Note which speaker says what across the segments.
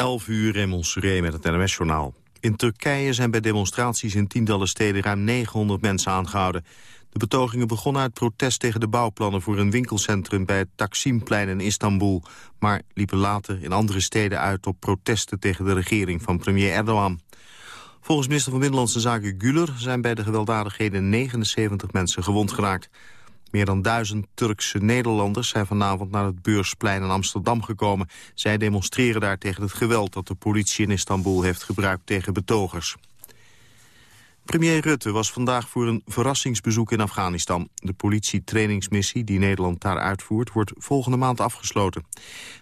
Speaker 1: 11 uur Seré met het NMS-journaal. In Turkije zijn bij demonstraties in tientallen steden ruim 900 mensen aangehouden. De betogingen begonnen uit protest tegen de bouwplannen voor een winkelcentrum bij het Taksimplein in Istanbul, maar liepen later in andere steden uit op protesten tegen de regering van premier Erdogan. Volgens minister van Binnenlandse Zaken Güler zijn bij de gewelddadigheden 79 mensen gewond geraakt. Meer dan duizend Turkse Nederlanders zijn vanavond naar het Beursplein in Amsterdam gekomen. Zij demonstreren daar tegen het geweld dat de politie in Istanbul heeft gebruikt tegen betogers. Premier Rutte was vandaag voor een verrassingsbezoek in Afghanistan. De politietrainingsmissie die Nederland daar uitvoert wordt volgende maand afgesloten.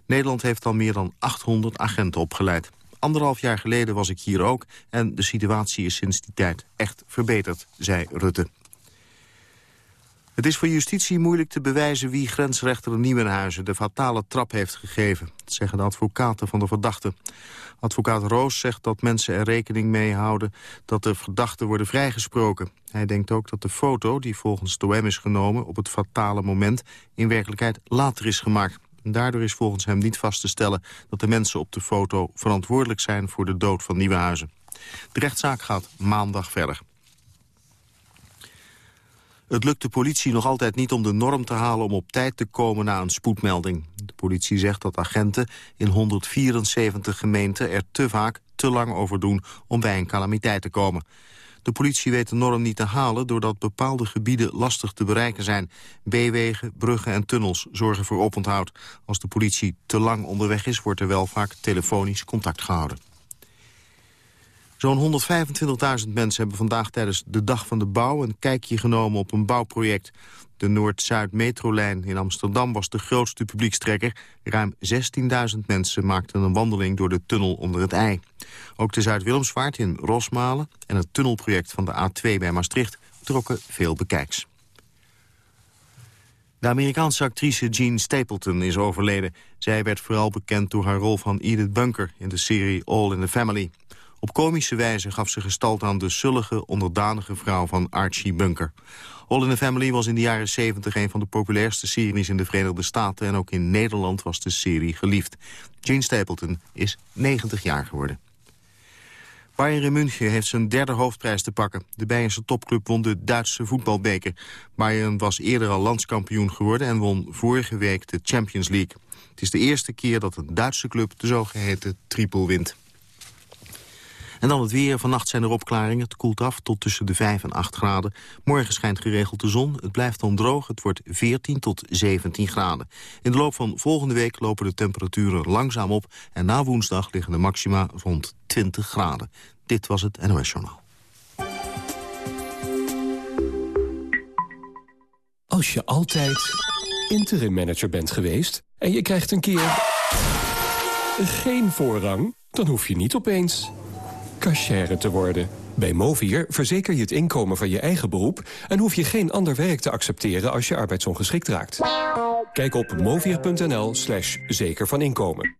Speaker 1: Nederland heeft al meer dan 800 agenten opgeleid. Anderhalf jaar geleden was ik hier ook en de situatie is sinds die tijd echt verbeterd, zei Rutte. Het is voor justitie moeilijk te bewijzen wie grensrechter Nieuwenhuizen de fatale trap heeft gegeven. Zeggen de advocaten van de verdachte. Advocaat Roos zegt dat mensen er rekening mee houden dat de verdachten worden vrijgesproken. Hij denkt ook dat de foto, die volgens de OM is genomen op het fatale moment, in werkelijkheid later is gemaakt. Daardoor is volgens hem niet vast te stellen dat de mensen op de foto verantwoordelijk zijn voor de dood van Nieuwenhuizen. De rechtszaak gaat maandag verder. Het lukt de politie nog altijd niet om de norm te halen om op tijd te komen na een spoedmelding. De politie zegt dat agenten in 174 gemeenten er te vaak te lang over doen om bij een calamiteit te komen. De politie weet de norm niet te halen doordat bepaalde gebieden lastig te bereiken zijn. B-wegen, bruggen en tunnels zorgen voor oponthoud. Als de politie te lang onderweg is, wordt er wel vaak telefonisch contact gehouden. Zo'n 125.000 mensen hebben vandaag tijdens de Dag van de Bouw... een kijkje genomen op een bouwproject. De Noord-Zuid-metrolijn in Amsterdam was de grootste publiekstrekker. Ruim 16.000 mensen maakten een wandeling door de tunnel onder het ei. Ook de Zuid-Willemsvaart in Rosmalen en het tunnelproject van de A2 bij Maastricht... trokken veel bekijks. De Amerikaanse actrice Jean Stapleton is overleden. Zij werd vooral bekend door haar rol van Edith Bunker in de serie All in the Family. Op komische wijze gaf ze gestalt aan de zullige, onderdanige vrouw van Archie Bunker. All in the Family was in de jaren 70 een van de populairste series in de Verenigde Staten... en ook in Nederland was de serie geliefd. Jane Stapleton is 90 jaar geworden. Bayern München heeft zijn derde hoofdprijs te pakken. De Bayernse topclub won de Duitse voetbalbeker. Bayern was eerder al landskampioen geworden... en won vorige week de Champions League. Het is de eerste keer dat een Duitse club de zogeheten triple wint. En dan het weer. Vannacht zijn er opklaringen. Het koelt af tot tussen de 5 en 8 graden. Morgen schijnt geregeld de zon. Het blijft dan droog. Het wordt 14 tot 17 graden. In de loop van volgende week lopen de temperaturen langzaam op. En na woensdag liggen de maxima rond 20 graden. Dit was het NOS Journaal.
Speaker 2: Als je altijd interim manager bent geweest... en je krijgt een keer geen voorrang... dan hoef je niet opeens cashier te worden. Bij Movier verzeker je het inkomen van je eigen beroep... en hoef je geen ander werk te accepteren als je arbeidsongeschikt raakt. Kijk op movier.nl slash zeker van inkomen.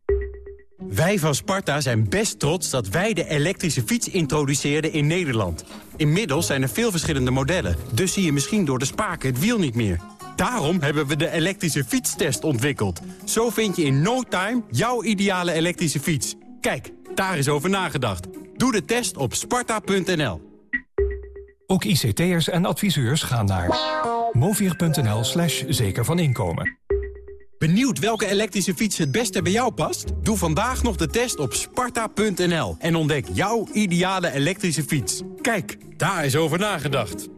Speaker 3: Wij van Sparta zijn best trots dat wij de elektrische fiets introduceerden in Nederland. Inmiddels zijn er veel verschillende modellen, dus zie je misschien door de spaken het wiel niet meer. Daarom hebben we de elektrische fietstest ontwikkeld. Zo vind je in no time jouw ideale elektrische fiets. Kijk, daar is over nagedacht. Doe de test op sparta.nl.
Speaker 2: Ook ICT'ers en adviseurs gaan naar movier.nl slash zeker van inkomen.
Speaker 3: Benieuwd welke elektrische fiets het beste bij jou past? Doe vandaag nog de test op sparta.nl en ontdek jouw ideale elektrische fiets. Kijk, daar is over nagedacht.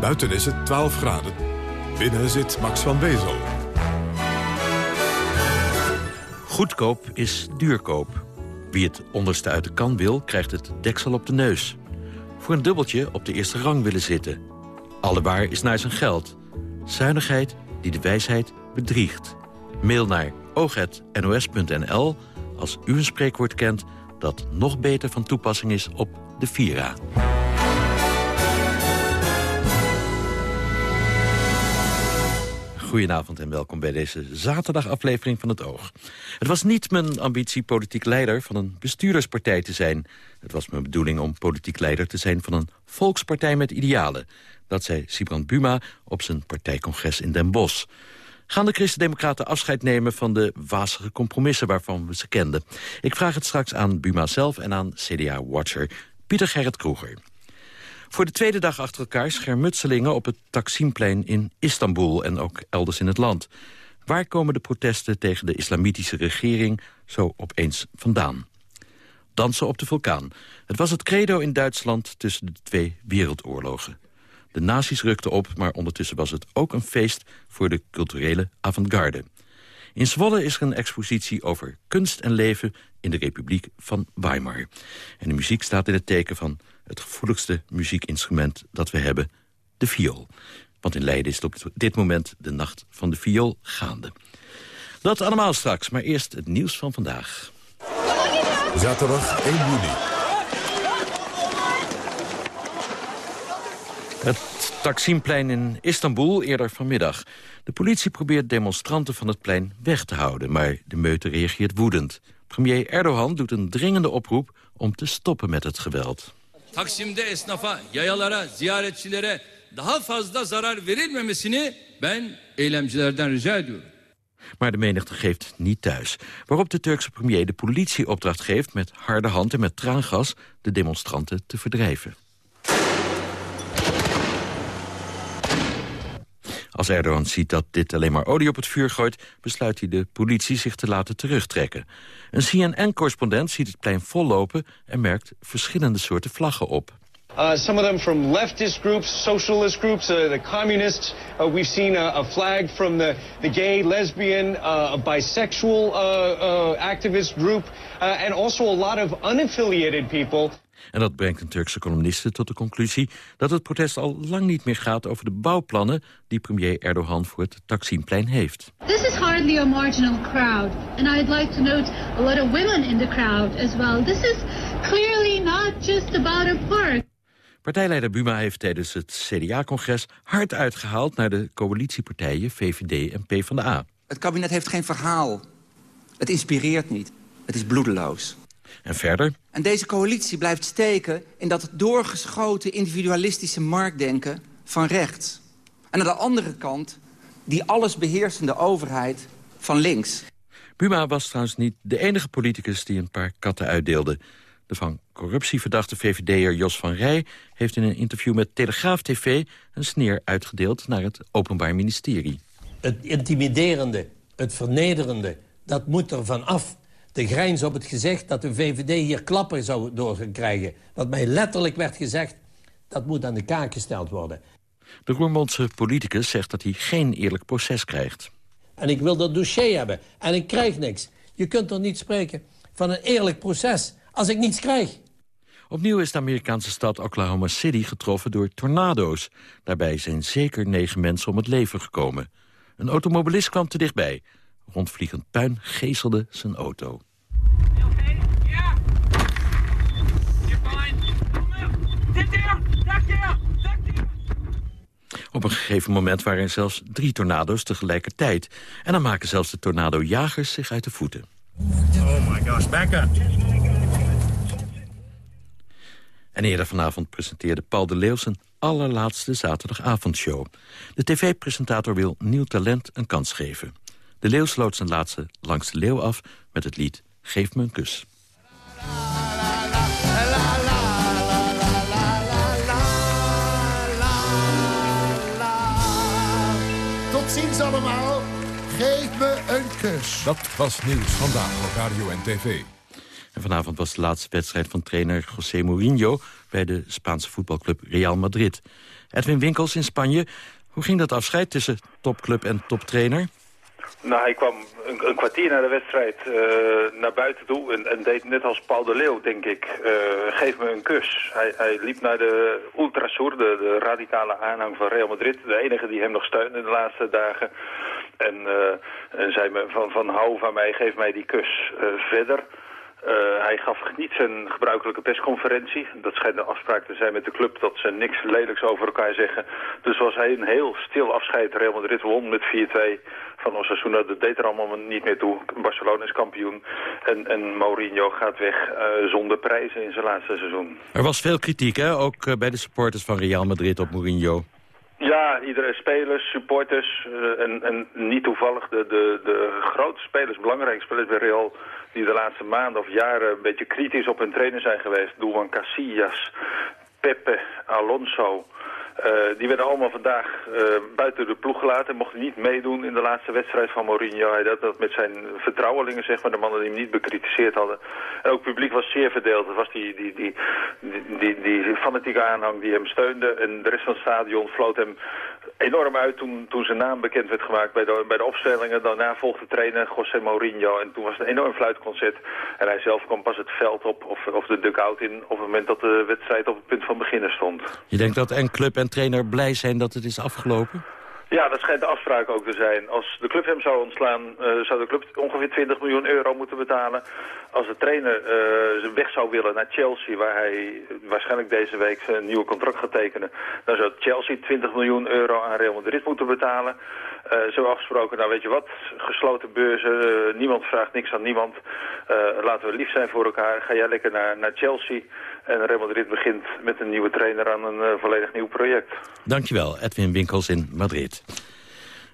Speaker 4: Buiten is het 12 graden. Binnen zit Max van Wezel.
Speaker 5: Goedkoop is duurkoop. Wie het onderste uit de kan wil, krijgt het deksel op de neus. Voor een dubbeltje op de eerste rang willen zitten. Alle waar is naar zijn geld. Zuinigheid die de wijsheid bedriegt. Mail naar oog.nos.nl als u een spreekwoord kent... dat nog beter van toepassing is op de Vira. Goedenavond en welkom bij deze zaterdagaflevering van het Oog. Het was niet mijn ambitie politiek leider van een bestuurderspartij te zijn. Het was mijn bedoeling om politiek leider te zijn van een volkspartij met idealen. Dat zei Sibrand Buma op zijn partijcongres in Den Bosch. Gaan de Christen-Democraten afscheid nemen van de wazige compromissen waarvan we ze kenden? Ik vraag het straks aan Buma zelf en aan CDA-watcher Pieter Gerrit Kroeger. Voor de tweede dag achter elkaar schermutselingen op het Taksimplein in Istanbul... en ook elders in het land. Waar komen de protesten tegen de islamitische regering zo opeens vandaan? Dansen op de vulkaan. Het was het credo in Duitsland tussen de twee wereldoorlogen. De nazi's rukten op, maar ondertussen was het ook een feest... voor de culturele avant-garde. In Zwolle is er een expositie over kunst en leven in de Republiek van Weimar. En de muziek staat in het teken van het gevoeligste muziekinstrument dat we hebben, de viool. Want in Leiden is het op dit moment de nacht van de viool gaande. Dat allemaal straks, maar eerst het nieuws van vandaag.
Speaker 4: Zaterdag 1 juni.
Speaker 5: Het Taksimplein in Istanbul eerder vanmiddag. De politie probeert demonstranten van het plein weg te houden... maar de meute reageert woedend. Premier Erdogan doet een dringende oproep om te stoppen met het geweld.
Speaker 6: Taksim'de esnafa, yayalara, ziyaretçilere daha fazla zarar verilmemesini ben eylemcilerden rica ediyorum.
Speaker 5: Maar de menigte geeft niet thuis. Waarop de Turkse premier de politie opdracht geeft... met harde hand en met traangas de demonstranten te verdrijven. Als Erdogan ziet dat dit alleen maar olie op het vuur gooit... besluit hij de politie zich te laten terugtrekken. Een CNN-correspondent ziet het plein vollopen... en merkt verschillende soorten vlaggen op.
Speaker 7: Uh, some of them from leftist groups, socialist groups, uh, the communists. Uh, we've seen a, a, flag from the, the gay, lesbian, uh, bisexual uh, uh, activist group, and also a lot of unaffiliated people.
Speaker 5: En dat brengt een Turkse columniste tot de conclusie... dat het protest al lang niet meer gaat over de bouwplannen... die premier Erdogan voor het Taksimplein heeft.
Speaker 8: This is hardly a marginal crowd. And I'd like to note a lot of women in the crowd as well. This is clearly not just about a park.
Speaker 5: Partijleider Buma heeft tijdens het CDA-congres hard uitgehaald... naar de coalitiepartijen VVD en PvdA.
Speaker 9: Het kabinet heeft geen verhaal. Het inspireert niet. Het is bloedeloos.
Speaker 5: En verder?
Speaker 9: En deze coalitie blijft steken in dat doorgeschoten individualistische marktdenken van rechts. En aan de andere kant die allesbeheersende overheid van links.
Speaker 5: Buma was trouwens niet de enige politicus die een paar katten uitdeelde. De van corruptie verdachte VVD'er Jos van Rij... heeft in een interview met Telegraaf TV een sneer uitgedeeld naar het Openbaar Ministerie.
Speaker 10: Het intimiderende, het vernederende, dat moet er van af de grijns op het gezegd dat de VVD hier klappen zou door gaan krijgen. Wat mij letterlijk werd gezegd, dat moet aan de kaak gesteld worden.
Speaker 5: De Roermondse politicus zegt dat hij geen eerlijk proces krijgt.
Speaker 10: En ik wil dat dossier hebben en ik krijg niks. Je kunt er niet spreken van een eerlijk proces als ik niets krijg.
Speaker 5: Opnieuw is de Amerikaanse stad Oklahoma City getroffen door tornado's. Daarbij zijn zeker negen mensen om het leven gekomen. Een automobilist kwam te dichtbij. Rondvliegend puin geeselde zijn auto. Op een gegeven moment waren er zelfs drie tornado's tegelijkertijd. En dan maken zelfs de tornadojagers zich uit de voeten.
Speaker 11: Oh my gosh, back up.
Speaker 5: En eerder vanavond presenteerde Paul de Leeuw zijn allerlaatste zaterdagavondshow. De tv-presentator wil nieuw talent een kans geven. De Leeuw sloot zijn laatste Langs de Leeuw af met het lied Geef me een kus.
Speaker 11: Tot ziens allemaal. Geef me een kus.
Speaker 4: Dat was nieuws vandaag op radio en tv.
Speaker 5: En vanavond was de laatste wedstrijd van trainer José Mourinho... bij de Spaanse voetbalclub Real Madrid. Edwin Winkels in Spanje. Hoe ging dat afscheid tussen topclub en toptrainer?
Speaker 12: Nou, hij kwam een, een kwartier na de wedstrijd uh, naar buiten toe en, deed net als Paul de Leeuw, denk ik. Uh, geef me een kus. Hij, hij liep naar de Ultrasur, de, de, radicale aanhang van Real Madrid. De enige die hem nog steunde de laatste dagen. En, uh, en zei me van, van hou van mij, geef mij die kus. verder uh, hij gaf niet zijn gebruikelijke persconferentie. Dat schijnt een afspraak te zijn met de club dat ze niks lelijks over elkaar zeggen. Dus was hij een heel stil afscheid. Real Madrid won met 4-2 van Osasuna. Dat deed er allemaal niet meer toe. Barcelona is kampioen. En, en Mourinho gaat weg uh, zonder prijzen in zijn laatste seizoen.
Speaker 5: Er was veel kritiek, hè? ook uh, bij de supporters van Real Madrid op Mourinho.
Speaker 12: Ja, iedere spelers, supporters uh, en, en niet toevallig de, de, de grote spelers, belangrijke spelers bij Real die de laatste maanden of jaren een beetje kritisch op hun trainer zijn geweest. Doelman Casillas, Pepe, Alonso. Uh, die werden allemaal vandaag uh, buiten de ploeg gelaten en mochten niet meedoen in de laatste wedstrijd van Mourinho. Hij had dat met zijn vertrouwelingen, zeg maar, de mannen die hem niet bekritiseerd hadden. En ook het publiek was zeer verdeeld. Het was die, die, die, die, die, die fanatieke aanhang die hem steunde en de rest van het stadion floot hem enorm uit toen, toen zijn naam bekend werd gemaakt bij de, bij de opstellingen. Daarna volgde trainer José Mourinho en toen was het een enorm fluitconcert. En hij zelf kwam pas het veld op of, of de dugout in op het moment dat de wedstrijd op het punt van beginnen stond.
Speaker 5: Je denkt dat en club en trainer blij zijn dat het is afgelopen?
Speaker 12: Ja, dat schijnt de afspraak ook te zijn. Als de club hem zou ontslaan, uh, zou de club ongeveer 20 miljoen euro moeten betalen. Als de trainer uh, weg zou willen naar Chelsea, waar hij waarschijnlijk deze week een nieuwe contract gaat tekenen, dan zou Chelsea 20 miljoen euro aan Real Madrid moeten betalen. Uh, zo afgesproken, nou weet je wat, gesloten beurzen, niemand vraagt niks aan niemand. laten we lief zijn voor elkaar. Ga jij lekker naar, naar Chelsea. En Real Madrid begint met een nieuwe trainer aan een uh, volledig nieuw project.
Speaker 5: Dankjewel, Edwin Winkels in Madrid.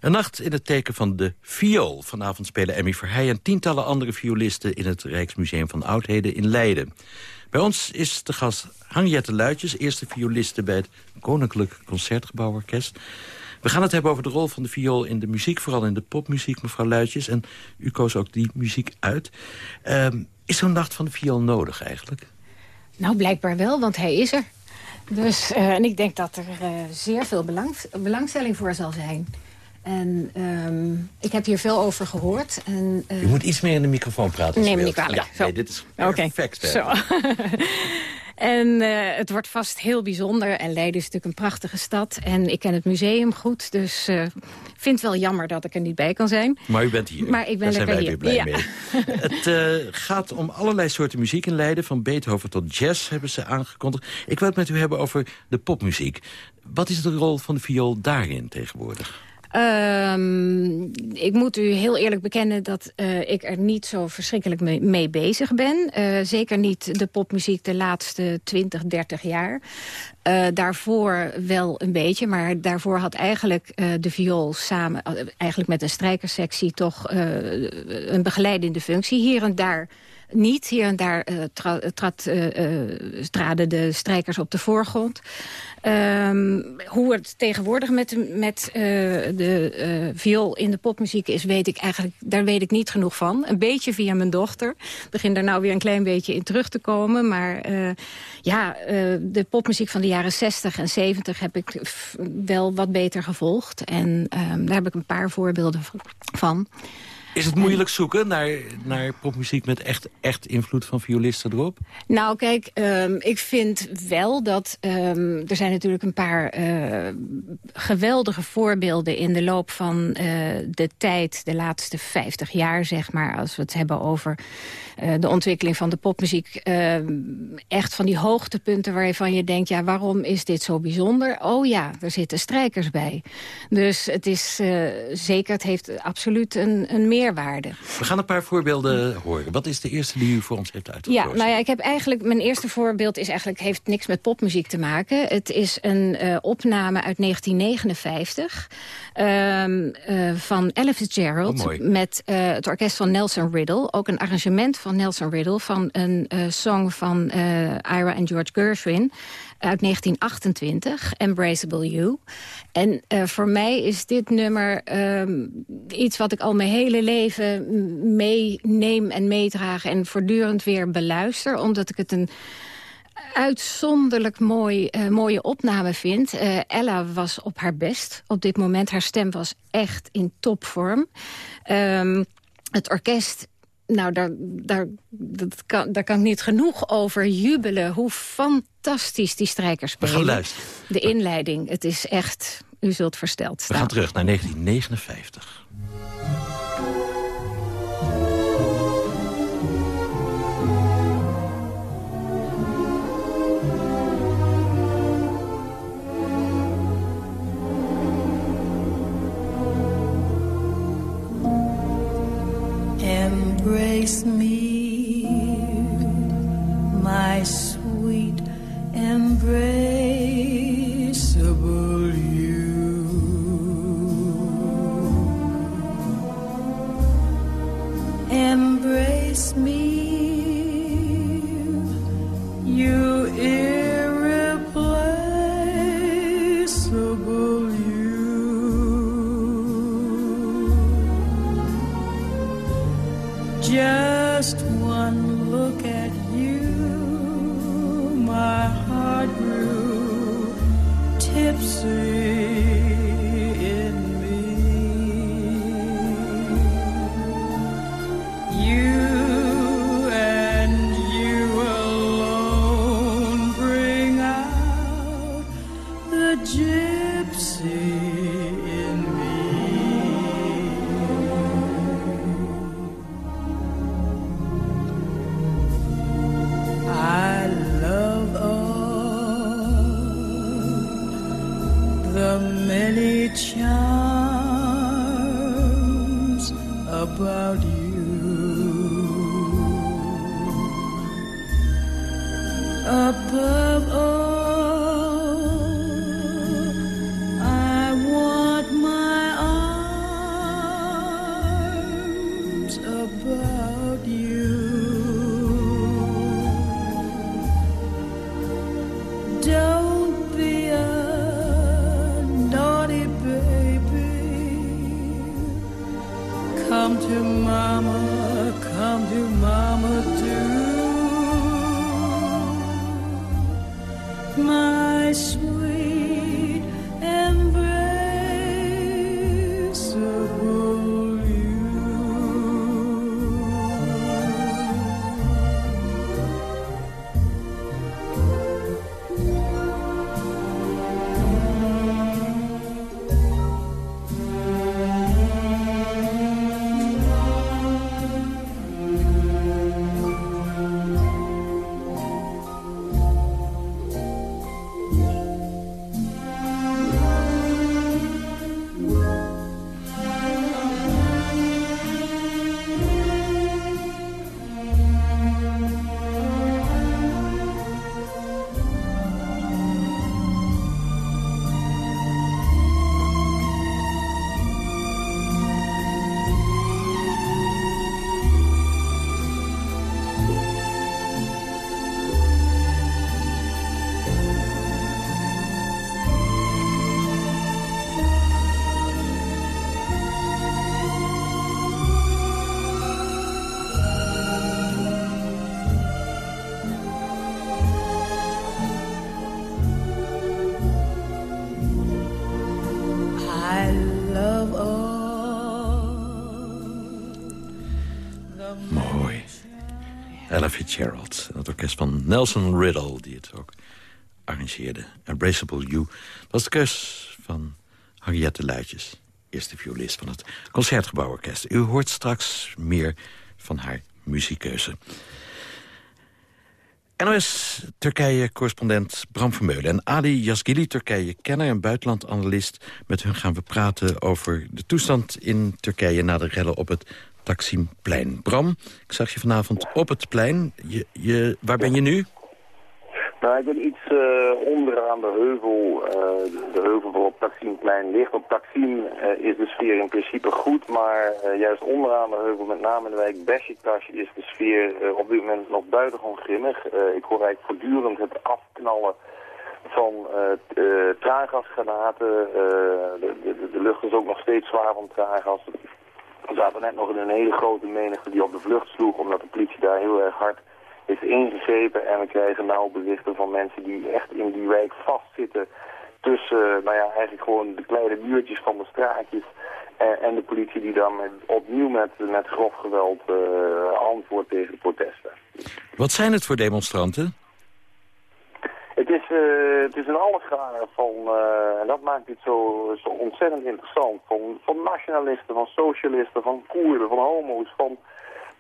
Speaker 5: Een nacht in het teken van de viool. Vanavond spelen Emmy Verheij en tientallen andere violisten... in het Rijksmuseum van Oudheden in Leiden. Bij ons is de gast Hangjette Luitjes, eerste violiste... bij het Koninklijk Concertgebouworkest. We gaan het hebben over de rol van de viool in de muziek... vooral in de popmuziek, mevrouw Luitjes. En u koos ook die muziek uit. Uh, is zo'n nacht van de viool nodig eigenlijk?
Speaker 13: Nou, blijkbaar wel, want hij is er. Dus, uh, en ik denk dat er uh, zeer veel belang, belangstelling voor zal zijn. En um, ik heb hier veel over gehoord. En,
Speaker 5: uh, Je moet iets meer in de microfoon praten.
Speaker 13: Neem me niet kwalijk.
Speaker 5: Ja, nee, dit is perfect.
Speaker 13: Okay. Zo. En uh, het wordt vast heel bijzonder. En Leiden is natuurlijk een prachtige stad. En ik ken het museum goed. Dus ik uh, vind het wel jammer dat ik er niet bij kan zijn.
Speaker 5: Maar u bent hier.
Speaker 13: Maar ik ben
Speaker 5: Daar
Speaker 13: lekker
Speaker 5: zijn wij
Speaker 13: hier.
Speaker 5: weer blij mee. het uh, gaat om allerlei soorten muziek in Leiden. Van Beethoven tot jazz hebben ze aangekondigd. Ik wil het met u hebben over de popmuziek. Wat is de rol van de viool daarin tegenwoordig?
Speaker 13: Um, ik moet u heel eerlijk bekennen dat uh, ik er niet zo verschrikkelijk mee, bezig ben. Uh, zeker niet de popmuziek de laatste 20, 30 jaar. Uh, daarvoor wel een beetje, maar daarvoor had eigenlijk de viool samen... eigenlijk met een strijkersectie toch een begeleidende functie. Hier en daar niet. Hier en daar uh, tra trad, traden de strijkers op de voorgrond. Um, hoe het tegenwoordig met, met de viool in de popmuziek is, weet ik eigenlijk, daar weet ik niet genoeg van. Een beetje via mijn dochter. Ik begin daar nou weer een klein beetje in terug te komen. Maar ja, de popmuziek van de jaren 60 en 70 heb ik wel wat beter gevolgd. En um, daar heb ik een paar voorbeelden van.
Speaker 5: Is het moeilijk zoeken naar, naar popmuziek met echt, echt invloed van violisten erop?
Speaker 13: Nou, kijk, um, ik vind wel dat... Um, er zijn natuurlijk een paar uh, geweldige voorbeelden in de loop van uh, de tijd... de laatste 50 jaar, zeg maar, als we het hebben over uh, de ontwikkeling van de popmuziek. echt van die hoogtepunten waarvan je denkt... ja, waarom is dit zo bijzonder? Oh ja, er zitten strijkers bij. Dus het is zeker, het heeft absoluut een, een meer meerwaarde.
Speaker 5: We gaan een paar voorbeelden horen. Wat is de eerste die u voor ons heeft uitgekozen?
Speaker 13: Ja, nou ja, ik heb eigenlijk, mijn eerste voorbeeld is eigenlijk, heeft niks met popmuziek te maken. Het is een uh, opname uit 1959 um, uh, van Ella Fitzgerald
Speaker 5: oh,
Speaker 13: met uh, het orkest van Nelson Riddle. Ook een arrangement van Nelson Riddle van een song van Ira en George Gershwin uit 1928, Embraceable You. En uh, voor mij is dit nummer um, iets wat ik al mijn hele leven meeneem en meedraag... en voortdurend weer beluister, omdat ik het een uitzonderlijk mooi, uh, mooie opname vind. Uh, Ella was op haar best op dit moment. Haar stem was echt in topvorm. Um, het orkest nou, daar, daar, dat kan, daar kan ik niet genoeg over jubelen. Hoe fantastisch die strijkers spelen.
Speaker 5: We gaan luisteren.
Speaker 13: De inleiding, het is echt, u zult versteld staan.
Speaker 5: We gaan terug naar 1959.
Speaker 14: Embrace me,
Speaker 5: Nelson Riddle, die het ook arrangeerde. Embraceable You. Was de keus van Henriette Luitjes. Eerste violist van het Concertgebouworkest. U hoort straks meer van haar muziekkeuze. NOS Turkije-correspondent Bram Vermeulen en Ali Yazgili, Turkije-kenner en buitenlandanalist. Met hun gaan we praten over de toestand in Turkije na de rellen op het Taksimplein. Bram, ik zag je vanavond op het plein. Je, je, waar ben je nu?
Speaker 15: Nou, ik ben iets uh, onderaan de heuvel. Uh, de heuvel waarop Taksimplein ligt. Op Taksim uh, is de sfeer in principe goed, maar juist onderaan de heuvel, met name in de wijk Beşiktaş, is de sfeer op dit moment nog buitengewoon grimmig. ik hoor eigenlijk voortdurend het afknallen van. De, de, de, lucht is ook nog steeds zwaar van traangas. We zaten net nog in een hele grote menigte die op de vlucht sloeg, omdat de politie daar heel erg hard is ingegrepen en we krijgen nou berichten van mensen die echt in die wijk vastzitten tussen, nou ja, eigenlijk gewoon de kleine muurtjes van de straatjes en, en de politie die dan met, opnieuw met, met grof geweld uh, antwoordt tegen de protesten.
Speaker 5: Wat zijn het voor demonstranten?
Speaker 15: Het is, uh, het is een allegaar van, uh, en dat maakt dit zo, zo ontzettend interessant, van, van nationalisten, van socialisten, van Koerden, van homo's, van,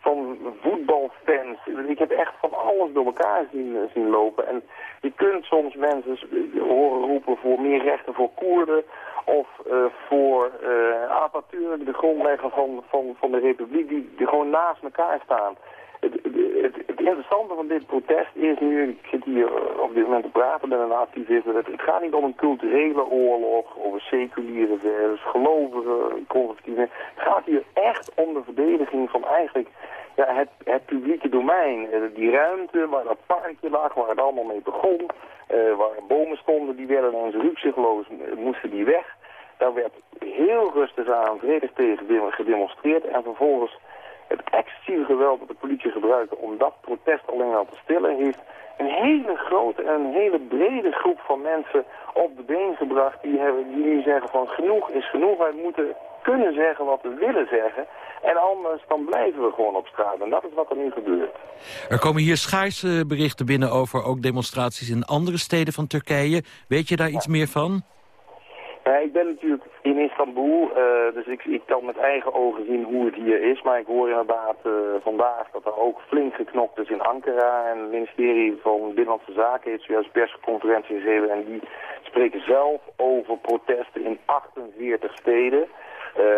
Speaker 15: van voetbalfans. Ik heb echt van alles door elkaar zien, zien lopen. En je kunt soms mensen horen roepen voor meer rechten voor Koerden of uh, voor uh, Atatürk, de grondlegger van, van, van de republiek, die, die gewoon naast elkaar staan. Het, interessante van dit protest is nu, ik zit hier op dit moment te praten met een activist, het, gaat niet om een culturele oorlog, of een seculiere versus gelovige. Het gaat hier echt om de verdediging van eigenlijk ja, het, het publieke domein. Die ruimte waar dat parkje lag, waar het allemaal mee begon, uh, waar bomen stonden, die werden eens rukzichtloos, moesten die weg. Daar werd heel rustig aan vredig tegen gedemonstreerd en vervolgens het excessieve geweld dat de politie gebruikte om dat protest alleen al te stillen, heeft een hele grote en een hele brede groep van mensen op de been gebracht die, hebben, die nu zeggen van genoeg is genoeg, wij moeten kunnen zeggen wat we willen zeggen. En anders dan blijven we gewoon op straat. En dat is wat er nu gebeurt.
Speaker 5: Er komen hier schaarse berichten binnen over ook demonstraties in andere steden van Turkije. Weet je daar iets meer van?
Speaker 15: Ja, ik ben natuurlijk in Istanbul, uh, dus ik, ik kan met eigen ogen zien hoe het hier is. Maar ik hoor inderdaad uh, vandaag dat er ook flink geknokt is in Ankara. En het ministerie van Binnenlandse Zaken heeft zojuist persconferentie gegeven. En die spreken zelf over protesten in 48 steden.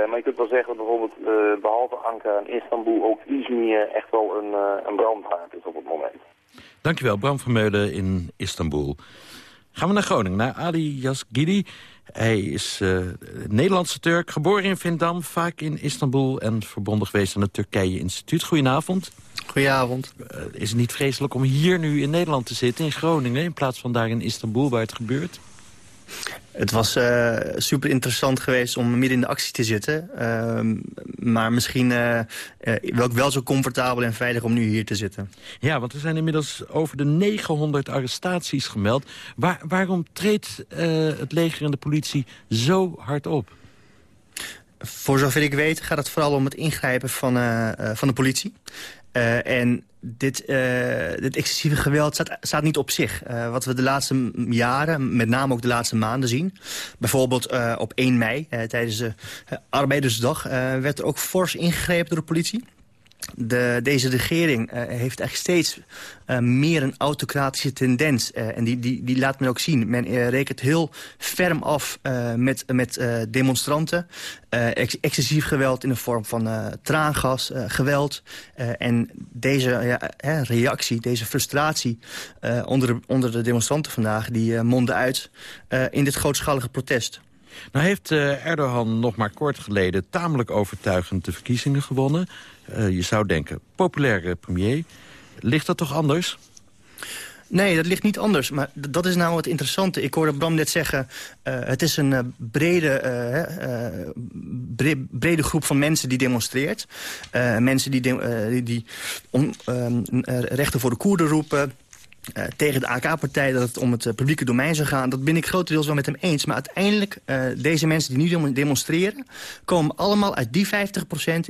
Speaker 15: Maar je kunt wel zeggen dat bijvoorbeeld behalve Ankara en Istanbul ook Izmir echt wel een, een brandhaard is op het moment.
Speaker 5: Dankjewel, Bram Vermeulen in Istanbul. Gaan we naar Groningen, naar Ali Yazgidi. Hij is uh, Nederlandse Turk, geboren in Vindam, vaak in Istanbul... en verbonden geweest aan het Turkije Instituut. Goedenavond.
Speaker 16: Goedenavond.
Speaker 5: Uh, is het niet vreselijk om hier nu in Nederland te zitten, in Groningen... in plaats van daar in Istanbul, waar het gebeurt?
Speaker 16: Het was uh, super interessant geweest om midden in de actie te zitten. Uh, maar misschien uh, wel, wel zo comfortabel en veilig om nu hier te zitten.
Speaker 5: Ja, want er zijn inmiddels over de 900 arrestaties gemeld. Waar, waarom treedt het leger en de politie zo hard op?
Speaker 16: Voor zover ik weet gaat het vooral om het ingrijpen van, van de politie. En dit, uh, dit excessieve geweld staat, staat niet op zich. Uh, wat we de laatste jaren, met name ook de laatste maanden zien... bijvoorbeeld op 1 mei, tijdens de Arbeidersdag... werd er ook fors ingegrepen door de politie. De, deze regering uh, heeft echt steeds uh, meer een autocratische tendens. Uh, en die, die, die laat men ook zien. Men rekent heel ferm af met, met demonstranten. Ex excessief geweld in de vorm van traangas, geweld. en deze ja, reactie, deze frustratie onder, de, onder de demonstranten vandaag... die monden uit in dit grootschalige protest.
Speaker 5: Nou heeft Erdogan nog maar kort geleden tamelijk overtuigend de verkiezingen gewonnen. Uh, je zou denken, populaire premier. Ligt dat toch anders?
Speaker 16: Nee, dat ligt niet anders. Maar dat is nou het interessante. Ik hoorde Bram net zeggen... Uh, het is een brede, bre brede groep van mensen die demonstreert. mensen die, die, om, rechten voor de Koerden roepen... Uh, tegen de AK-partij dat het om het uh, publieke domein zou gaan. Dat ben ik grotendeels wel met hem eens. Maar uiteindelijk, uh, deze mensen die nu demonstreren... komen allemaal uit die 50%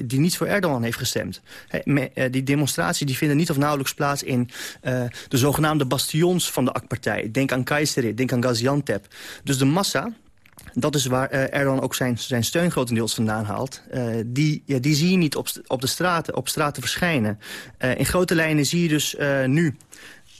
Speaker 16: die niet voor Erdogan heeft gestemd. Die demonstraties die vinden niet of nauwelijks plaats in de zogenaamde bastions van de AK-partij. Denk aan Kayseri, denk aan Gaziantep. Dus de massa, dat is waar Erdogan ook zijn, zijn steun grotendeels vandaan haalt. Die, ja, die zie je niet op, op de straten, op straten verschijnen. In grote lijnen zie je dus nu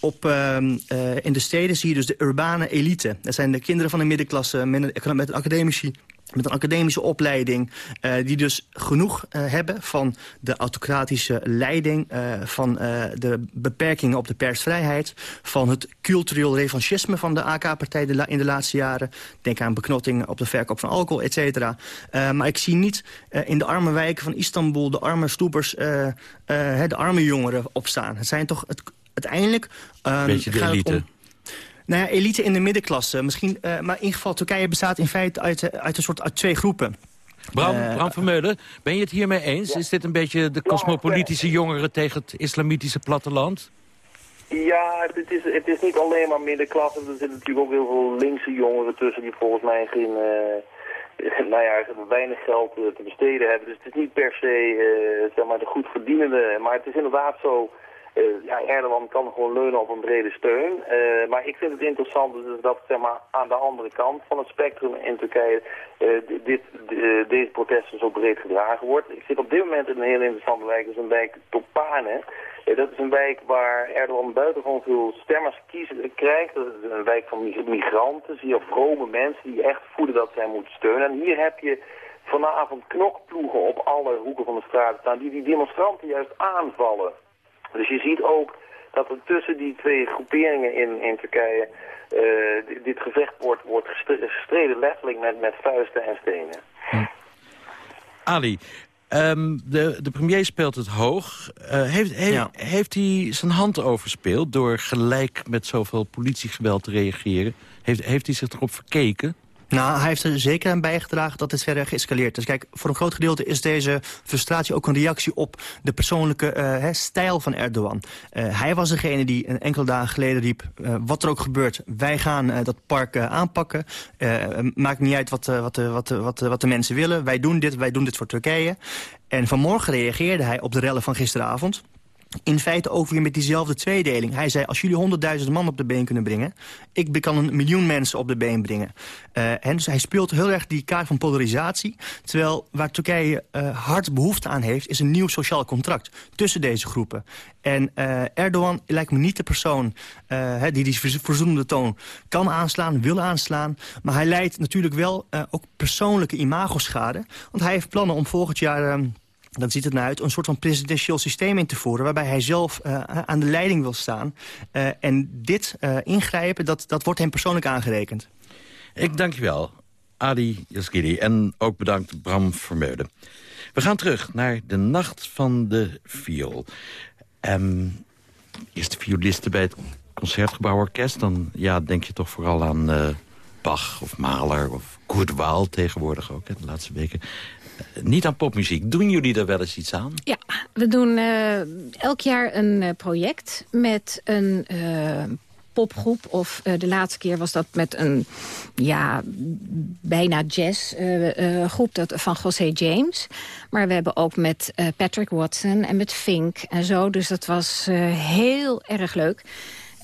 Speaker 16: op, uh, uh, in de steden zie je dus de urbane elite. Dat zijn de kinderen van de middenklasse met een, met een met een academische opleiding... Uh, die dus genoeg uh, hebben van de autocratische leiding... Van de beperkingen op de persvrijheid... van het cultureel revanchisme van de AK-partij in de laatste jaren. Denk aan beknottingen op de verkoop van alcohol, et cetera. maar ik zie niet in de arme wijken van Istanbul... de arme stoepers, de arme jongeren opstaan. Het zijn toch het, uiteindelijk...
Speaker 5: Um, Beetje de elite. Om,
Speaker 16: nou ja, elite in de middenklasse. Misschien, uh, maar in ieder geval, Turkije bestaat in feite uit, uit, een soort, uit twee groepen.
Speaker 5: Bram, uh, Bram Vermeulen, ben je het hiermee eens? Ja. Is dit een beetje de cosmopolitische jongeren tegen het islamitische platteland?
Speaker 15: Ja, het is, het is niet alleen maar middenklasse. Er zitten natuurlijk ook heel veel linkse jongeren tussen die volgens mij geen, uh, nou ja, weinig geld te besteden hebben. Dus het is niet per se, uh, zeg maar, de goed verdienende. Maar het is inderdaad zo ja, Erdogan kan gewoon leunen op een brede steun. Uh, maar ik vind het interessant dat zeg maar, aan de andere kant van het spectrum in Turkije uh, dit, deze protesten zo breed gedragen wordt. Ik zit op dit moment in een heel interessante wijk, dat is een wijk Topane. dat is een wijk waar Erdogan buitengewoon veel stemmers kiezen, krijgt. Dat is een wijk van migranten, zie vrome mensen die echt voelen dat zij moeten steunen. En hier heb je vanavond knokploegen op alle hoeken van de straat staan die die demonstranten juist aanvallen. Dus je ziet ook dat er tussen die twee groeperingen in, in Turkije uh, dit gevecht wordt, wordt gestreden letterlijk met, met vuisten en stenen.
Speaker 5: Ali, um, de, de premier speelt het hoog. Uh, heeft, heeft, heeft hij zijn hand overspeeld door gelijk met zoveel politiegeweld te reageren? Heeft, heeft hij zich erop verkeken?
Speaker 16: Nou, hij heeft er zeker aan bijgedragen dat het verder geëscaleerd is. Kijk, voor een groot gedeelte is deze frustratie ook een reactie op de persoonlijke uh, stijl van Erdogan. Uh, hij was degene die een enkele dagen geleden riep, uh, wat er ook gebeurt, wij gaan dat park aanpakken. maakt niet uit wat, wat, wat, wat, wat de mensen willen, wij doen dit, wij doen dit voor Turkije. En vanmorgen reageerde hij op de rellen van gisteravond in feite ook weer met diezelfde tweedeling. Hij zei, als jullie honderdduizend man op de been kunnen brengen... ik kan een miljoen mensen op de been brengen. Uh, en dus hij speelt heel erg die kaart van polarisatie. Terwijl waar Turkije uh, hard behoefte aan heeft... is een nieuw sociaal contract tussen deze groepen. En uh, Erdogan lijkt me niet de persoon die die verzoenende toon kan aanslaan, wil aanslaan. Maar hij leidt natuurlijk wel ook persoonlijke imagoschade. Want hij heeft plannen om volgend jaar... Dan ziet het nou uit een soort van presidentieel systeem in te voeren... waarbij hij zelf uh, aan de leiding wil staan. Uh, en dit ingrijpen, dat, dat wordt hem persoonlijk aangerekend.
Speaker 5: Ik dank je wel, Adi Yaskiri. En ook bedankt Bram Vermeulen. We gaan terug naar de Nacht van de Viool. Um, eerste violisten bij het Concertgebouworkest... dan ja, denk je toch vooral aan Bach of Mahler of Kurt Waal tegenwoordig ook, de laatste weken niet aan popmuziek. Doen jullie er wel eens iets aan?
Speaker 13: Ja, we doen uh, elk jaar een uh, project met een uh, popgroep. Of de laatste keer was dat met een ja, bijna jazzgroep dat van José James. Maar we hebben ook met Patrick Watson en met Fink en zo. Dus dat was heel erg leuk.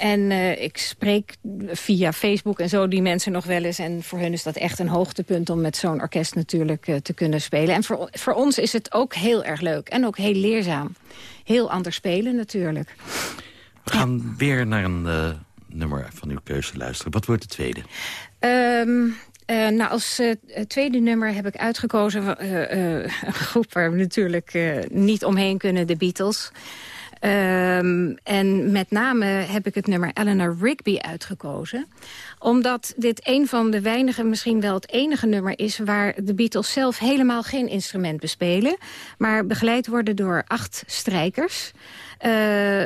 Speaker 13: En uh, ik spreek via Facebook en zo die mensen nog wel eens. En voor hun is dat echt een hoogtepunt om met zo'n orkest natuurlijk uh, te kunnen spelen. En voor, voor ons is het ook heel erg leuk en ook heel leerzaam. Heel anders spelen natuurlijk.
Speaker 5: We gaan ja. weer naar een uh, nummer van uw keuze luisteren. Wat wordt de tweede?
Speaker 13: Um, uh, nou, als uh, tweede nummer heb ik uitgekozen uh, een groep waar we natuurlijk niet omheen kunnen, de Beatles. Um, en met name heb ik het nummer Eleanor Rigby uitgekozen. Omdat dit een van de weinige, misschien wel het enige nummer is... waar de Beatles zelf helemaal geen instrument bespelen... maar begeleid worden door acht strijkers... Uh,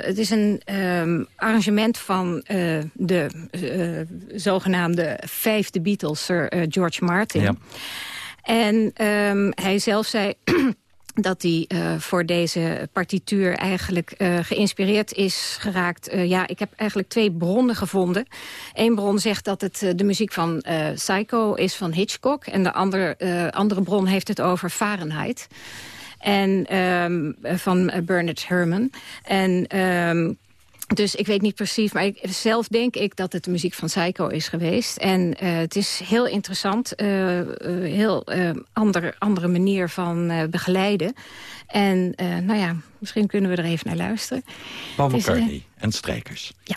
Speaker 13: het is een um, arrangement van uh, de uh, zogenaamde vijfde Beatles, Sir George Martin. Ja. En um, hij zelf zei... dat hij uh, voor deze partituur eigenlijk uh, geïnspireerd is geraakt. Uh, ja, ik heb eigenlijk twee bronnen gevonden. Eén bron zegt dat het de muziek van Psycho is van Hitchcock... en de andere, andere bron heeft het over Fahrenheit... En um, van Bernard Herrmann. En um, dus ik weet niet precies, maar ik, zelf denk ik dat het de muziek van Psycho is geweest. En uh, het is heel interessant, uh, uh, heel andere, andere manier van begeleiden. En nou ja, misschien kunnen we er even naar luisteren.
Speaker 5: Paul McCartney en strijkers.
Speaker 13: Ja.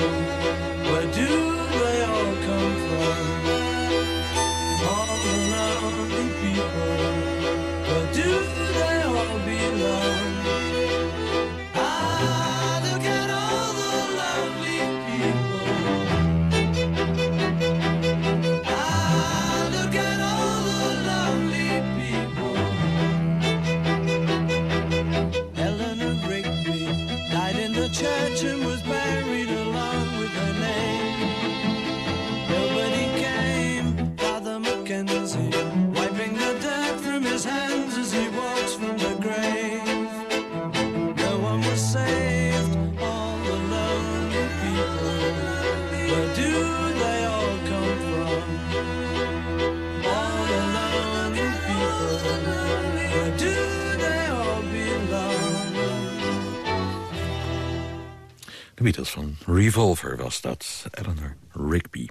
Speaker 5: Van Revolver was dat, Eleanor Rigby.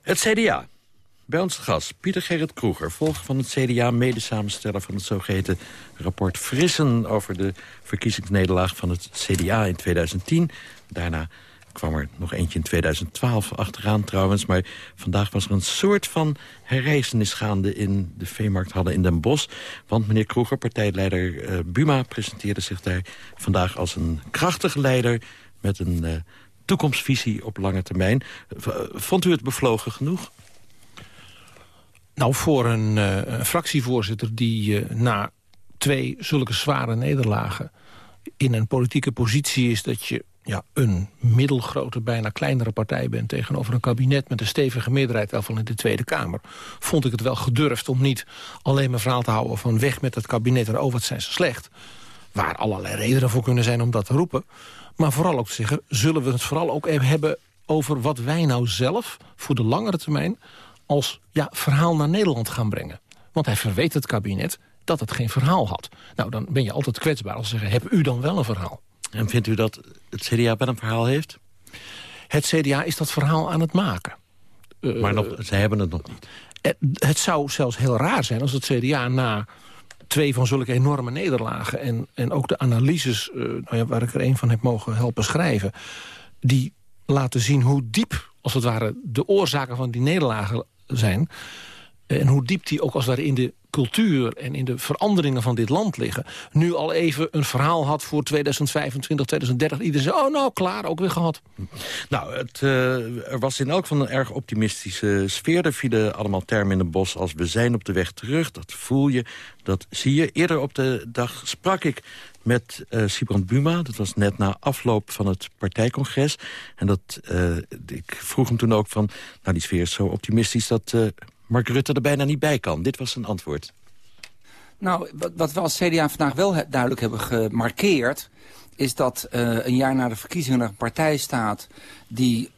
Speaker 5: Het CDA. Bij ons gast Pieter Gerrit Kroeger, volger van het CDA... medesamensteller van het zogeheten rapport Frissen... over de verkiezingsnederlaag van het CDA in 2010. Daarna kwam er nog eentje in 2012 achteraan trouwens. Maar vandaag was er een soort van herreizenis gaande... in de Veemarkthallen in Den Bosch. Want meneer Kroeger, partijleider eh, Buma... presenteerde zich daar vandaag als een krachtige leider... met een eh, toekomstvisie op lange termijn. V- vond u het bevlogen genoeg?
Speaker 17: Nou, voor een, eh, een fractievoorzitter die eh, na twee zulke zware nederlagen... in een politieke positie is dat je ja, een middelgrote, bijna kleinere partij bent... tegenover een kabinet met een stevige meerderheid, van in de Tweede Kamer... vond ik het wel gedurfd om niet alleen mijn verhaal te houden... van weg met het kabinet en over het zijn ze slecht. Waar allerlei redenen voor kunnen zijn om dat te roepen. Maar vooral ook te zeggen, zullen we het vooral ook even hebben... over wat wij nou zelf voor de langere termijn als ja, verhaal naar Nederland gaan brengen. Want hij verweet het kabinet dat het geen verhaal had. Nou, dan ben je altijd kwetsbaar als ze zeggen... heb u dan wel een verhaal?
Speaker 5: En vindt u dat het CDA wel een verhaal heeft?
Speaker 17: Het CDA is dat verhaal aan het maken.
Speaker 5: Maar nog, ze hebben het nog niet.
Speaker 17: Het, het zou zelfs heel raar zijn als het CDA na twee van zulke enorme nederlagen... en, en ook de analyses, eh, nou ja, waar ik er een van heb mogen helpen schrijven... die laten zien hoe diep, als het ware, de oorzaken van die nederlagen zijn... en hoe diep die ook als ware in de cultuur en in de veranderingen van dit land liggen... nu al even een verhaal had voor 2025, 2030. Iedereen zei, oh nou, klaar, ook weer gehad.
Speaker 5: Nou, het, eh, er was in elk geval een erg optimistische sfeer. Er vielen allemaal termen in het bos als we zijn op de weg terug. Dat voel je, dat zie je. Eerder op de dag sprak ik met eh Sibrand Buma. Dat was net na afloop van het partijcongres. En dat, eh, ik vroeg hem toen ook van... nou, die sfeer is zo optimistisch dat eh, Mark Rutte er bijna niet bij kan. Dit was zijn antwoord.
Speaker 9: Nou, wat, we als CDA vandaag wel he- duidelijk hebben gemarkeerd... is dat eh, een jaar na de verkiezingen er een partij staat... die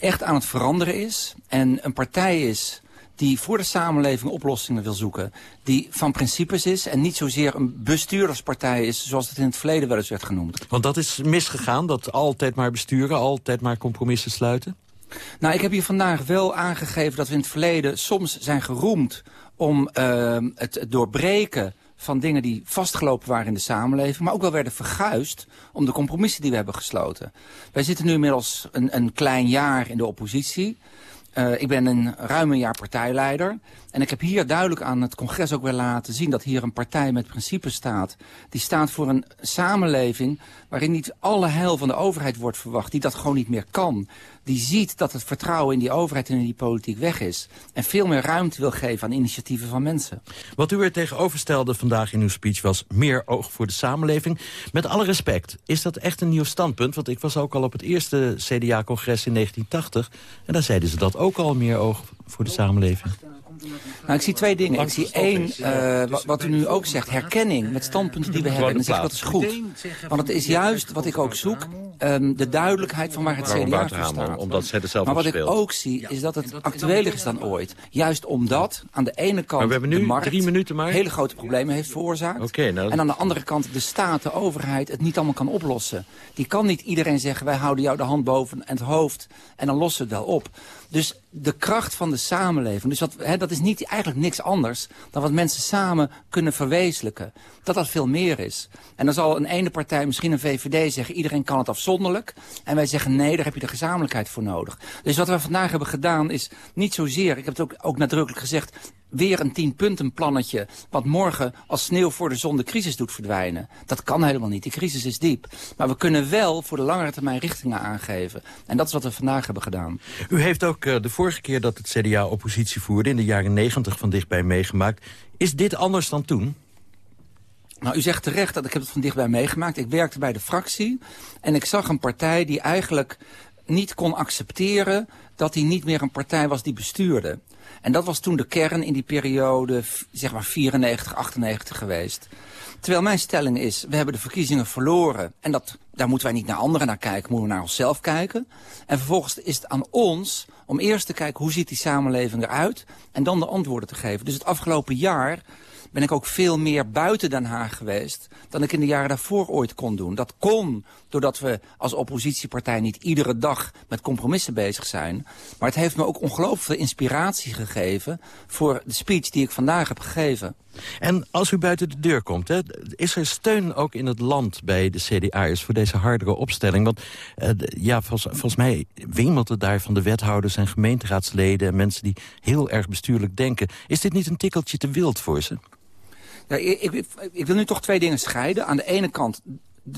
Speaker 9: echt aan het veranderen is. En een partij is die voor de samenleving oplossingen wil zoeken. Die van principes is en niet zozeer een bestuurderspartij is... zoals het in het verleden wel eens werd genoemd.
Speaker 5: Want dat is misgegaan, dat altijd maar besturen... altijd maar compromissen sluiten?
Speaker 9: Nou, ik heb hier vandaag wel aangegeven dat we in het verleden soms zijn geroemd om uh, het, doorbreken van dingen die vastgelopen waren in de samenleving, maar ook wel werden verguisd om de compromissen die we hebben gesloten. Wij zitten nu inmiddels een, een klein jaar in de oppositie. Uh, ik ben een ruim een jaar partijleider. En ik heb hier duidelijk aan het congres ook weer laten zien... dat hier een partij met principes staat. Die staat voor een samenleving waarin niet alle heil van de overheid wordt verwacht. Die dat gewoon niet meer kan. Die ziet dat het vertrouwen in die overheid en in die politiek weg is. En veel meer ruimte wil geven aan initiatieven van mensen.
Speaker 5: Wat u er tegenover stelde vandaag in uw speech was meer oog voor de samenleving. Met alle respect, is dat echt een nieuw standpunt? Want ik was ook al op het eerste CDA-congres in 1980. En daar zeiden ze dat ook al, meer oog voor de samenleving.
Speaker 9: Nou, ik zie twee dingen. Ik zie één, uh, wat, wat, u nu ook zegt, herkenning met standpunten die we hebben. En dan zeg ik dat is goed. Want het is juist wat ik ook zoek, um, de duidelijkheid van waar het CDA voor staat.
Speaker 5: Omdat zij er zelf
Speaker 9: maar wat ik ook zie, is dat het actueler is dan ooit. Juist omdat aan de ene kant
Speaker 5: we nu
Speaker 9: de markt
Speaker 5: drie minuten maar.
Speaker 9: hele grote problemen heeft veroorzaakt.
Speaker 5: Okay, nou...
Speaker 9: En aan de andere kant de staat, de overheid, het niet allemaal kan oplossen. Die kan niet iedereen zeggen, wij houden jou de hand boven het hoofd en dan lossen we het wel op. Dus de kracht van de samenleving, dus dat, hè, dat is niet, eigenlijk niks anders dan wat mensen samen kunnen verwezenlijken. Dat dat veel meer is. En dan zal een ene partij, misschien een VVD, zeggen iedereen kan het afzonderlijk. En wij zeggen nee, daar heb je de gezamenlijkheid voor nodig. Dus wat we vandaag hebben gedaan is niet zozeer, ik heb het ook, ook nadrukkelijk gezegd, weer een tienpuntenplannetje... wat morgen als sneeuw voor de zon de crisis doet verdwijnen. Dat kan helemaal niet. Die crisis is diep. Maar we kunnen wel voor de langere termijn richtingen aangeven. En dat is wat we vandaag hebben gedaan.
Speaker 5: U heeft ook uh, de vorige keer dat het CDA oppositie voerde... in de jaren negentig van dichtbij meegemaakt. Is dit anders dan toen?
Speaker 9: Nou, u zegt terecht dat ik heb het van dichtbij meegemaakt. Ik werkte bij de fractie en ik zag een partij die eigenlijk niet kon accepteren dat hij niet meer een partij was die bestuurde. En dat was toen de kern in die periode, zeg maar 94, 98 geweest. Terwijl mijn stelling is, we hebben de verkiezingen verloren. En dat, daar moeten wij niet naar anderen naar kijken, moeten we naar onszelf kijken. En vervolgens is het aan ons om eerst te kijken hoe ziet die samenleving eruit. En dan de antwoorden te geven. Dus het afgelopen jaar ben ik ook veel meer buiten Den Haag geweest... dan ik in de jaren daarvoor ooit kon doen. Dat kon doordat we als oppositiepartij niet iedere dag met compromissen bezig zijn. Maar het heeft me ook ongelooflijk veel inspiratie gegeven... voor de speech die ik vandaag heb gegeven.
Speaker 5: En als u buiten de deur komt, hè, is er steun ook in het land bij de CDA'ers voor deze hardere opstelling? Want uh, ja, volgens, volgens mij wemelt het daar van de wethouders en gemeenteraadsleden... en mensen die heel erg bestuurlijk denken. Is dit niet een tikkeltje te wild voor ze?
Speaker 9: Ja, ik, ik, wil nu toch twee dingen scheiden. Aan de ene kant,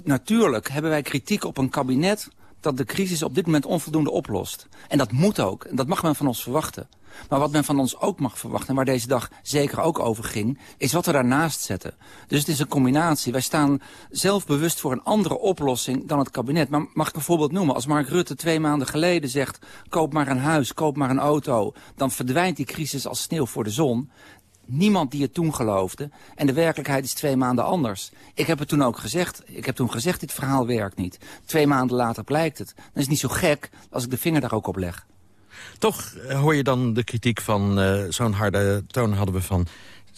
Speaker 9: natuurlijk hebben wij kritiek op een kabinet... dat de crisis op dit moment onvoldoende oplost. En dat moet ook. En dat mag men van ons verwachten. Maar wat men van ons ook mag verwachten, en waar deze dag zeker ook over ging... is wat we daarnaast zetten. Dus het is een combinatie. Wij staan zelf bewust voor een andere oplossing dan het kabinet. Maar mag ik een voorbeeld noemen? Als Mark Rutte twee maanden geleden zegt... koop maar een huis, koop maar een auto... dan verdwijnt die crisis als sneeuw voor de zon niemand die het toen geloofde. En de werkelijkheid is twee maanden anders. Ik heb het toen ook gezegd. Ik heb toen gezegd, dit verhaal werkt niet. Twee maanden later blijkt het. Dan is niet zo gek als ik de vinger daar ook op leg.
Speaker 5: Toch eh, hoor je dan de kritiek van uh, zo'n harde toon hadden we van...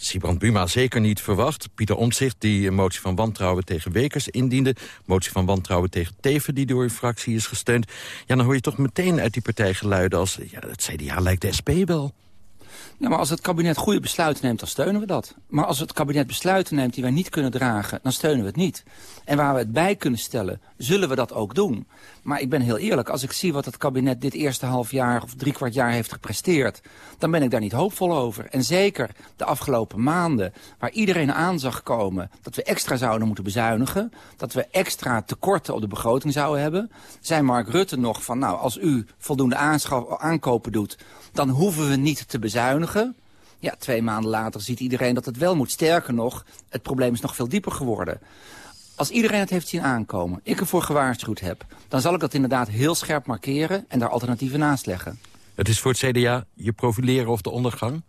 Speaker 5: Sibrand Buma zeker niet verwacht. Pieter Omtzigt die een motie van wantrouwen tegen Wekers indiende. Motie van wantrouwen tegen Teven die door uw fractie is gesteund. Ja, dan hoor je toch meteen uit die partij geluiden als... Ja, het CDA lijkt de SP wel.
Speaker 9: Ja, maar als het kabinet goede besluiten neemt, dan steunen we dat. Maar als het kabinet besluiten neemt die wij niet kunnen dragen, dan steunen we het niet. En waar we het bij kunnen stellen, zullen we dat ook doen. Maar ik ben heel eerlijk, als ik zie wat het kabinet dit eerste half jaar of drie kwart jaar heeft gepresteerd, dan ben ik daar niet hoopvol over. En zeker de afgelopen maanden, waar iedereen aan zag komen dat we extra zouden moeten bezuinigen, dat we extra tekorten op de begroting zouden hebben, zei Mark Rutte nog van, nou, als u voldoende aankopen doet, dan hoeven we niet te bezuinigen. Ja, twee maanden later ziet iedereen dat het wel moet. Sterker nog, het probleem is nog veel dieper geworden. Als iedereen het heeft zien aankomen, ik ervoor gewaarschuwd heb... dan zal ik dat inderdaad heel scherp markeren en daar alternatieven naast leggen.
Speaker 5: Het is voor het CDA je profileren of de ondergang?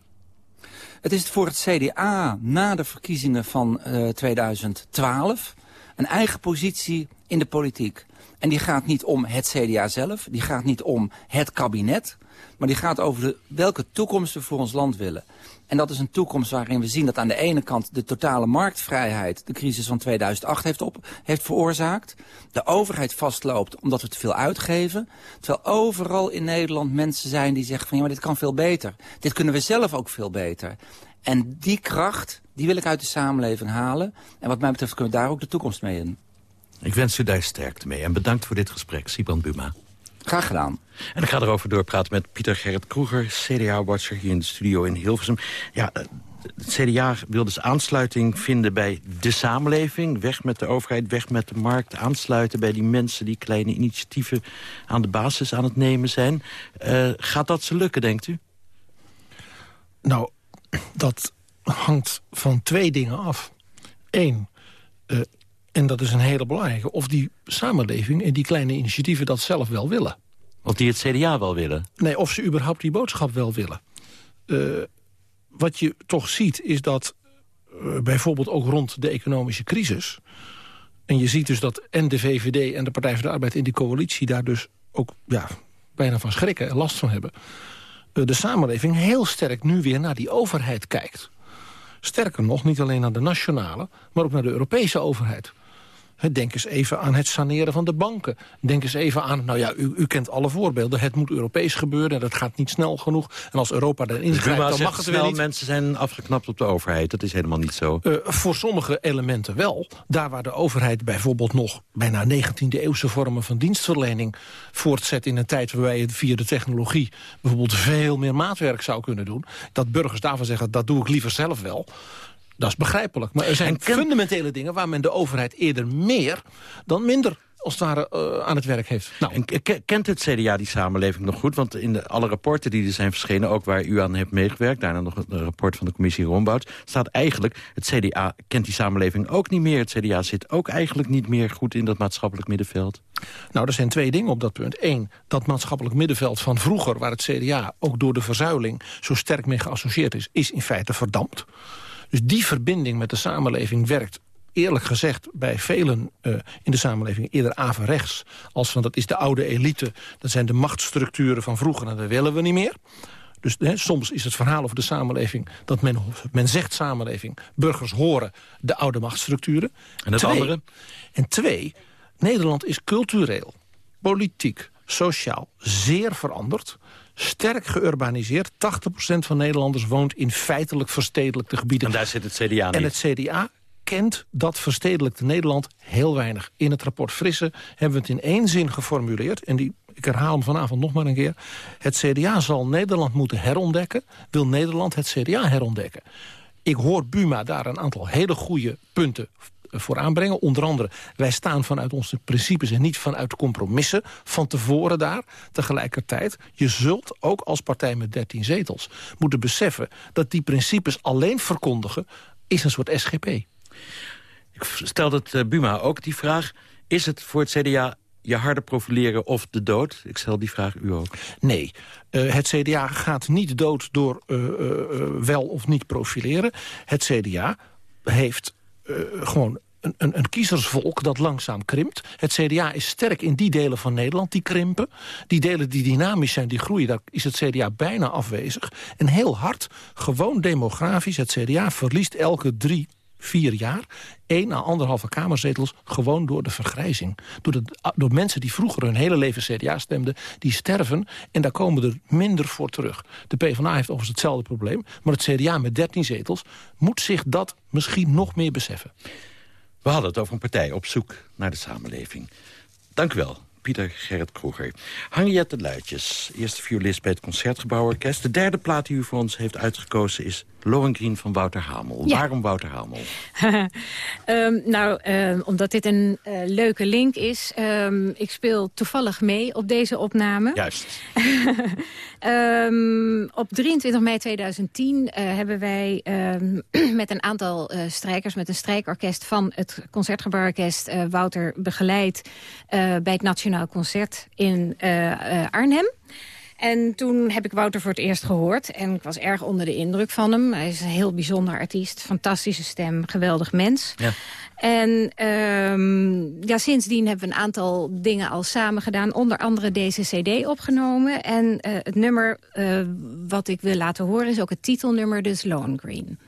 Speaker 9: Het is voor het CDA na de verkiezingen van uh, eh, 2012 een eigen positie in de politiek. En die gaat niet om het CDA zelf, die gaat niet om het kabinet... Maar die gaat over de, welke toekomst we voor ons land willen. En dat is een toekomst waarin we zien dat aan de ene kant de totale marktvrijheid de crisis van 2008 heeft, op, heeft veroorzaakt. De overheid vastloopt omdat we te veel uitgeven. Terwijl overal in Nederland mensen zijn die zeggen van ja maar dit kan veel beter. Dit kunnen we zelf ook veel beter. En die kracht, die wil ik uit de samenleving halen. En wat mij betreft kunnen we daar ook de toekomst mee in.
Speaker 5: Ik wens u daar sterkte mee en bedankt voor dit gesprek, Siban Buma.
Speaker 9: Graag gedaan.
Speaker 5: En ik ga erover doorpraten met Pieter Gerrit Kroeger, CDA-watcher hier in de studio in Hilversum. Ja, eh, het CDA wil dus aansluiting vinden bij de samenleving. Weg met de overheid, weg met de markt. Aansluiten bij die mensen die kleine initiatieven aan de basis aan het nemen zijn. Uh, gaat dat ze lukken, denkt u?
Speaker 17: Nou, dat hangt van twee dingen af. Eén, uh, en dat is een hele belangrijke, of die samenleving en die kleine initiatieven dat zelf wel willen.
Speaker 5: Of die het CDA wel willen?
Speaker 17: Nee, of ze überhaupt die boodschap wel willen. Uh, wat je toch ziet is dat uh, bijvoorbeeld ook rond de economische crisis... en je ziet dus dat en de VVD en de Partij voor de Arbeid in die coalitie... daar dus ook ja, bijna van schrikken en last van hebben... Uh, de samenleving heel sterk nu weer naar die overheid kijkt. Sterker nog, niet alleen naar de nationale, maar ook naar de Europese overheid. Denk eens even aan het saneren van de banken. Denk eens even aan, nou ja, u, u kent alle voorbeelden. Het moet Europees gebeuren en dat gaat niet snel genoeg. En als Europa erin
Speaker 5: dus
Speaker 17: grijpt, dan mag het
Speaker 5: wel
Speaker 17: niet.
Speaker 5: mensen zijn afgeknapt op de overheid. Dat is helemaal niet zo.
Speaker 17: Uh, voor sommige elementen wel. Daar waar de overheid bijvoorbeeld nog bijna 19e eeuwse vormen van dienstverlening voortzet in een tijd waarbij je via de technologie bijvoorbeeld veel meer maatwerk zou kunnen doen. Dat burgers daarvan zeggen, dat doe ik liever zelf wel. Dat is begrijpelijk. Maar er zijn fundamentele dingen waar men de overheid eerder meer dan minder als het ware uh, aan het werk heeft. Nou,
Speaker 5: En ke- kent het CDA die samenleving nog goed? Want in de, alle rapporten die er zijn verschenen, ook waar u aan hebt meegewerkt... daarna nog een rapport van de commissie Rombout... staat eigenlijk, het CDA kent die samenleving ook niet meer. Het CDA zit ook eigenlijk niet meer goed in dat maatschappelijk middenveld.
Speaker 17: Nou, er zijn twee dingen op dat punt. Eén, dat maatschappelijk middenveld van vroeger... waar het CDA ook door de verzuiling zo sterk mee geassocieerd is... is in feite verdampt. Dus die verbinding met de samenleving werkt eerlijk gezegd bij velen uh, in de samenleving eerder averechts. Als van dat is de oude elite, dat zijn de machtsstructuren van vroeger en dat willen we niet meer. Dus hè, soms is het verhaal over de samenleving dat men, men zegt samenleving, burgers horen de oude machtsstructuren.
Speaker 5: En het
Speaker 17: twee,
Speaker 5: andere?
Speaker 17: En twee, Nederland is cultureel, politiek, sociaal zeer veranderd sterk geurbaniseerd. 80% van Nederlanders woont in feitelijk verstedelijkte gebieden.
Speaker 5: En daar zit het CDA niet.
Speaker 17: En het CDA kent dat verstedelijkte Nederland heel weinig. In het rapport Frisse hebben we het in één zin geformuleerd. En die, ik herhaal hem vanavond nog maar een keer. Het CDA zal Nederland moeten herontdekken. Wil Nederland het CDA herontdekken? Ik hoor Buma daar een aantal hele goede punten voor aanbrengen. Onder andere, wij staan vanuit onze principes en niet vanuit compromissen van tevoren daar. Tegelijkertijd, je zult ook als partij met 13 zetels moeten beseffen... dat die principes alleen verkondigen is een soort SGP.
Speaker 5: Ik stel dat uh, Buma ook die vraag. Is het voor het CDA je harder profileren of de dood? Ik stel die vraag u ook.
Speaker 17: Nee, uh, het CDA gaat niet dood door uh, wel of niet profileren. Het CDA heeft gewoon een, een, een, kiezersvolk dat langzaam krimpt. Het CDA is sterk in die delen van Nederland die krimpen. Die delen die dynamisch zijn, die groeien, daar is het CDA bijna afwezig. En heel hard, gewoon demografisch, het CDA verliest elke drie, vier jaar... één à anderhalve kamerzetels gewoon door de vergrijzing. Door, door mensen die vroeger hun hele leven CDA stemden... die sterven en daar komen er minder voor terug. De PvdA heeft overigens hetzelfde probleem... maar het CDA met 13 zetels moet zich dat misschien nog meer beseffen.
Speaker 5: We hadden het over een partij op zoek naar de samenleving. Dank u wel, Pieter Gerrit Kroeger. Henriette Luitjes, eerste violist bij het Concertgebouworkest. De derde plaat die u voor ons heeft uitgekozen is Lohengrin van Wouter Hamel.
Speaker 13: Ja.
Speaker 5: Waarom Wouter Hamel?
Speaker 13: um, nou, um, omdat dit een uh, leuke link is. Um, ik speel toevallig mee op deze opname.
Speaker 5: Juist.
Speaker 13: op 23 mei 2010 uh, hebben wij met een aantal uh, strijkers... met een strijkorkest van het Concertgebouworkest Wouter begeleid... bij het Nationaal Concert in Arnhem. En toen heb ik Wouter voor het eerst gehoord. En ik was erg onder de indruk van hem. Hij is een heel bijzonder artiest. Fantastische stem, geweldig mens.
Speaker 5: Ja.
Speaker 13: En um, ja, sindsdien hebben we een aantal dingen al samen gedaan. Onder andere deze cd opgenomen. En uh, het nummer uh, wat ik wil laten horen is ook het titelnummer, dus Lone Green.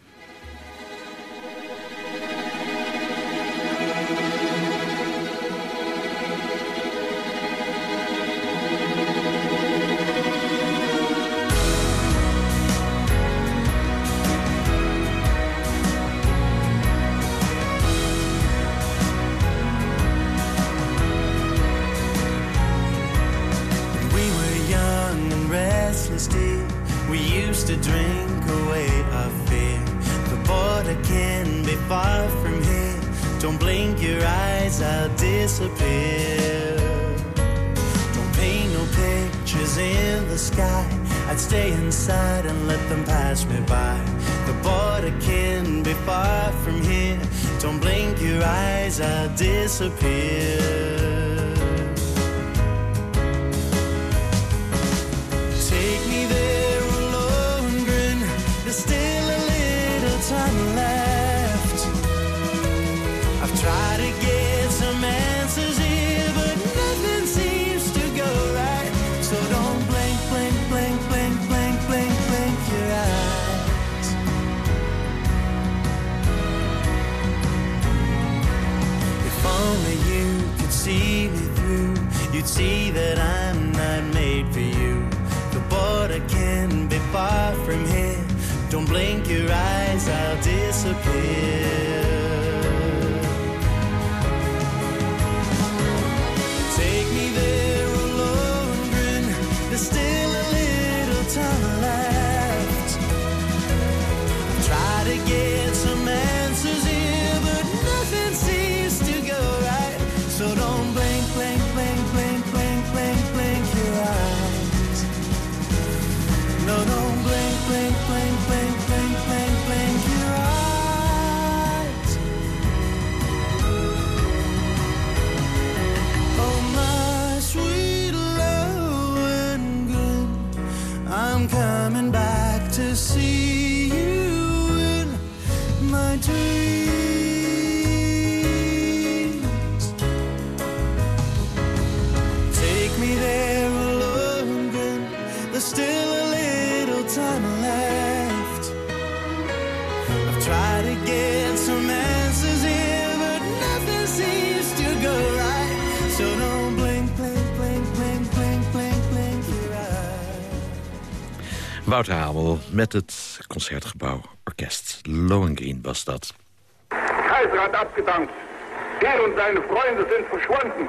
Speaker 5: Met het Concertgebouw Orkest. Lohengrin was dat.
Speaker 18: Kaiser abgedankt. Er und seine Freunde sind verschwunden.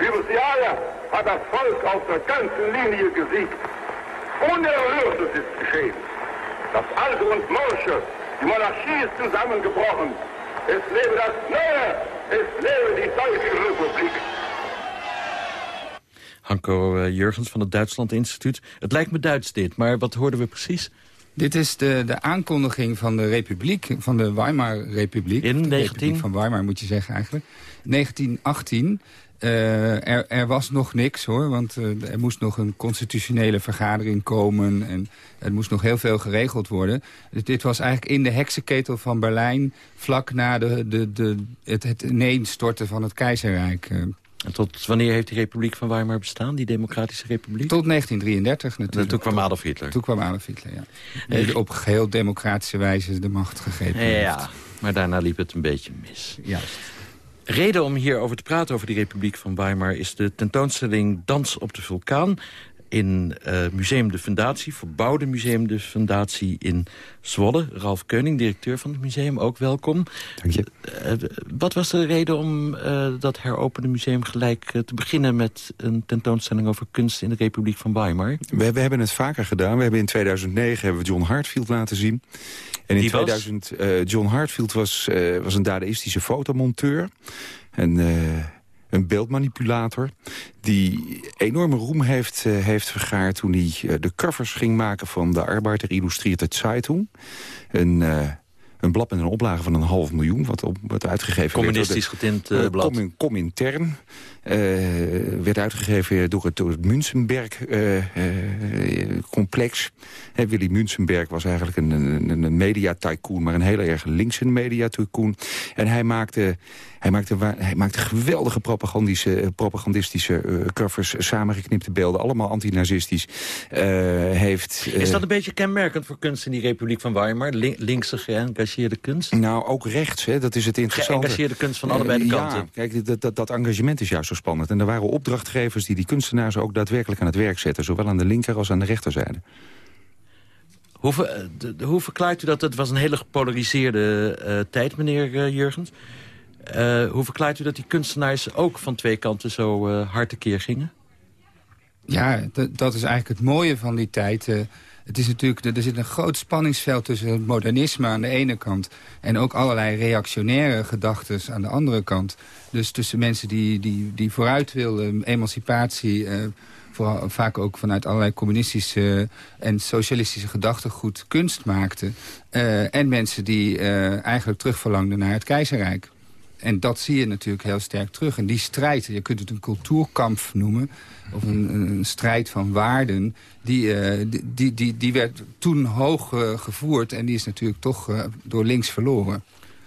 Speaker 18: Über die Jahre hat das Volk auf der ganzen Linie gesiegt. Unerhörtes ist geschehen. Das Alte und Morsche, die Monarchie ist zusammengebrochen. Es lebe das Neue, es lebe die Deutsche Republik.
Speaker 5: Hanko eh, Jurgens van het Duitsland Instituut. Het lijkt me Duits dit, maar wat hoorden we precies?
Speaker 19: Dit is de, de aankondiging van de Republiek, van de Weimar-Republiek.
Speaker 5: In
Speaker 19: De
Speaker 5: 19?
Speaker 19: Republiek van Weimar moet je zeggen eigenlijk. 1918. eh, er, er was nog niks hoor, want eh, er moest nog een constitutionele vergadering komen... en er moest nog heel veel geregeld worden. Dus dit was eigenlijk in de heksenketel van Berlijn... vlak na de, de, de, het, het ineenstorten van het keizerrijk. eh.
Speaker 5: En tot wanneer heeft die Republiek van Weimar bestaan, die Democratische Republiek?
Speaker 19: Tot 1933 natuurlijk.
Speaker 5: toen kwam Adolf Hitler.
Speaker 19: Toen kwam Adolf Hitler, ja. Die op geheel democratische wijze de macht gegeven heeft.
Speaker 5: Ja, maar daarna liep het een beetje mis.
Speaker 19: Juist.
Speaker 5: Reden om hierover te praten, over die Republiek van Weimar... is de tentoonstelling Dans op de Vulkaan in eh, Museum de Fundatie, verbouwde Museum de Fundatie in Zwolle. Ralf Keuning, directeur van het museum, ook welkom.
Speaker 20: Dank je.
Speaker 5: Eh, wat was de reden om eh, dat heropende museum gelijk te beginnen... met een tentoonstelling over kunst in de Republiek van Weimar?
Speaker 20: We, we hebben het vaker gedaan. We hebben in 2009 hebben we John Hartfield laten zien. En in
Speaker 5: Die was?
Speaker 20: 2000, eh, John Hartfield was, was een dadaïstische fotomonteur. En, een beeldmanipulator. Die enorme roem heeft, eh, heeft vergaard toen hij eh, de covers ging maken... van de Arbeiter Illustrierte Zeitung. Een... een blad met een oplage van een half miljoen, wat, op, wat uitgegeven
Speaker 5: Communistisch
Speaker 20: werd. de-
Speaker 5: getint, eh,
Speaker 20: eh,
Speaker 5: blad.
Speaker 20: Comin- Comintern. eh, werd uitgegeven door het, door het Münzenberg-complex. Willy Münzenberg was eigenlijk een, een, een media-tycoon... maar een heel erg linkse media-tycoon. En hij maakte, hij, maakte, hij maakte geweldige propagandische, propagandistische eh, covers... samengeknipte beelden, allemaal antinazistisch. Heeft,
Speaker 5: Is dat een beetje kenmerkend voor kunst in die Republiek van Weimar? Lin- linkse geëngageerde kunst?
Speaker 20: Nou, ook rechts, hè? dat is het interessante.
Speaker 5: Geëngageerde kunst van allebei de
Speaker 20: Eh,
Speaker 5: kanten.
Speaker 20: Ja, kijk, dat, dat, dat engagement is juist zo spannend. En er waren opdrachtgevers die die kunstenaars ook daadwerkelijk aan het werk zetten. Zowel aan de linker als aan de rechterzijde.
Speaker 5: Hoe, ver- eh, de- de- hoe verklaart u dat? Het was een hele gepolariseerde eh, tijd, meneer Jurgens. Eh, hoe verklaart u dat die kunstenaars ook van twee kanten zo eh, hard tekeer gingen?
Speaker 19: Ja, dat- dat is eigenlijk het mooie van die tijd. Eh, het is natuurlijk, er zit een groot spanningsveld tussen het modernisme aan de ene kant... en ook allerlei reactionaire gedachten aan de andere kant. Dus tussen mensen die, die, die vooruit wilden, emancipatie... eh, vooral, vaak ook vanuit allerlei communistische en socialistische gedachtegoed kunst maakten... eh, en mensen die eh, eigenlijk terugverlangden naar het keizerrijk. En dat zie je natuurlijk heel sterk terug. En die strijd, je kunt het een cultuurkamp noemen... of een, een strijd van waarden... die, eh, die, die, die, werd toen hoog eh, gevoerd... en die is natuurlijk toch eh, door links verloren.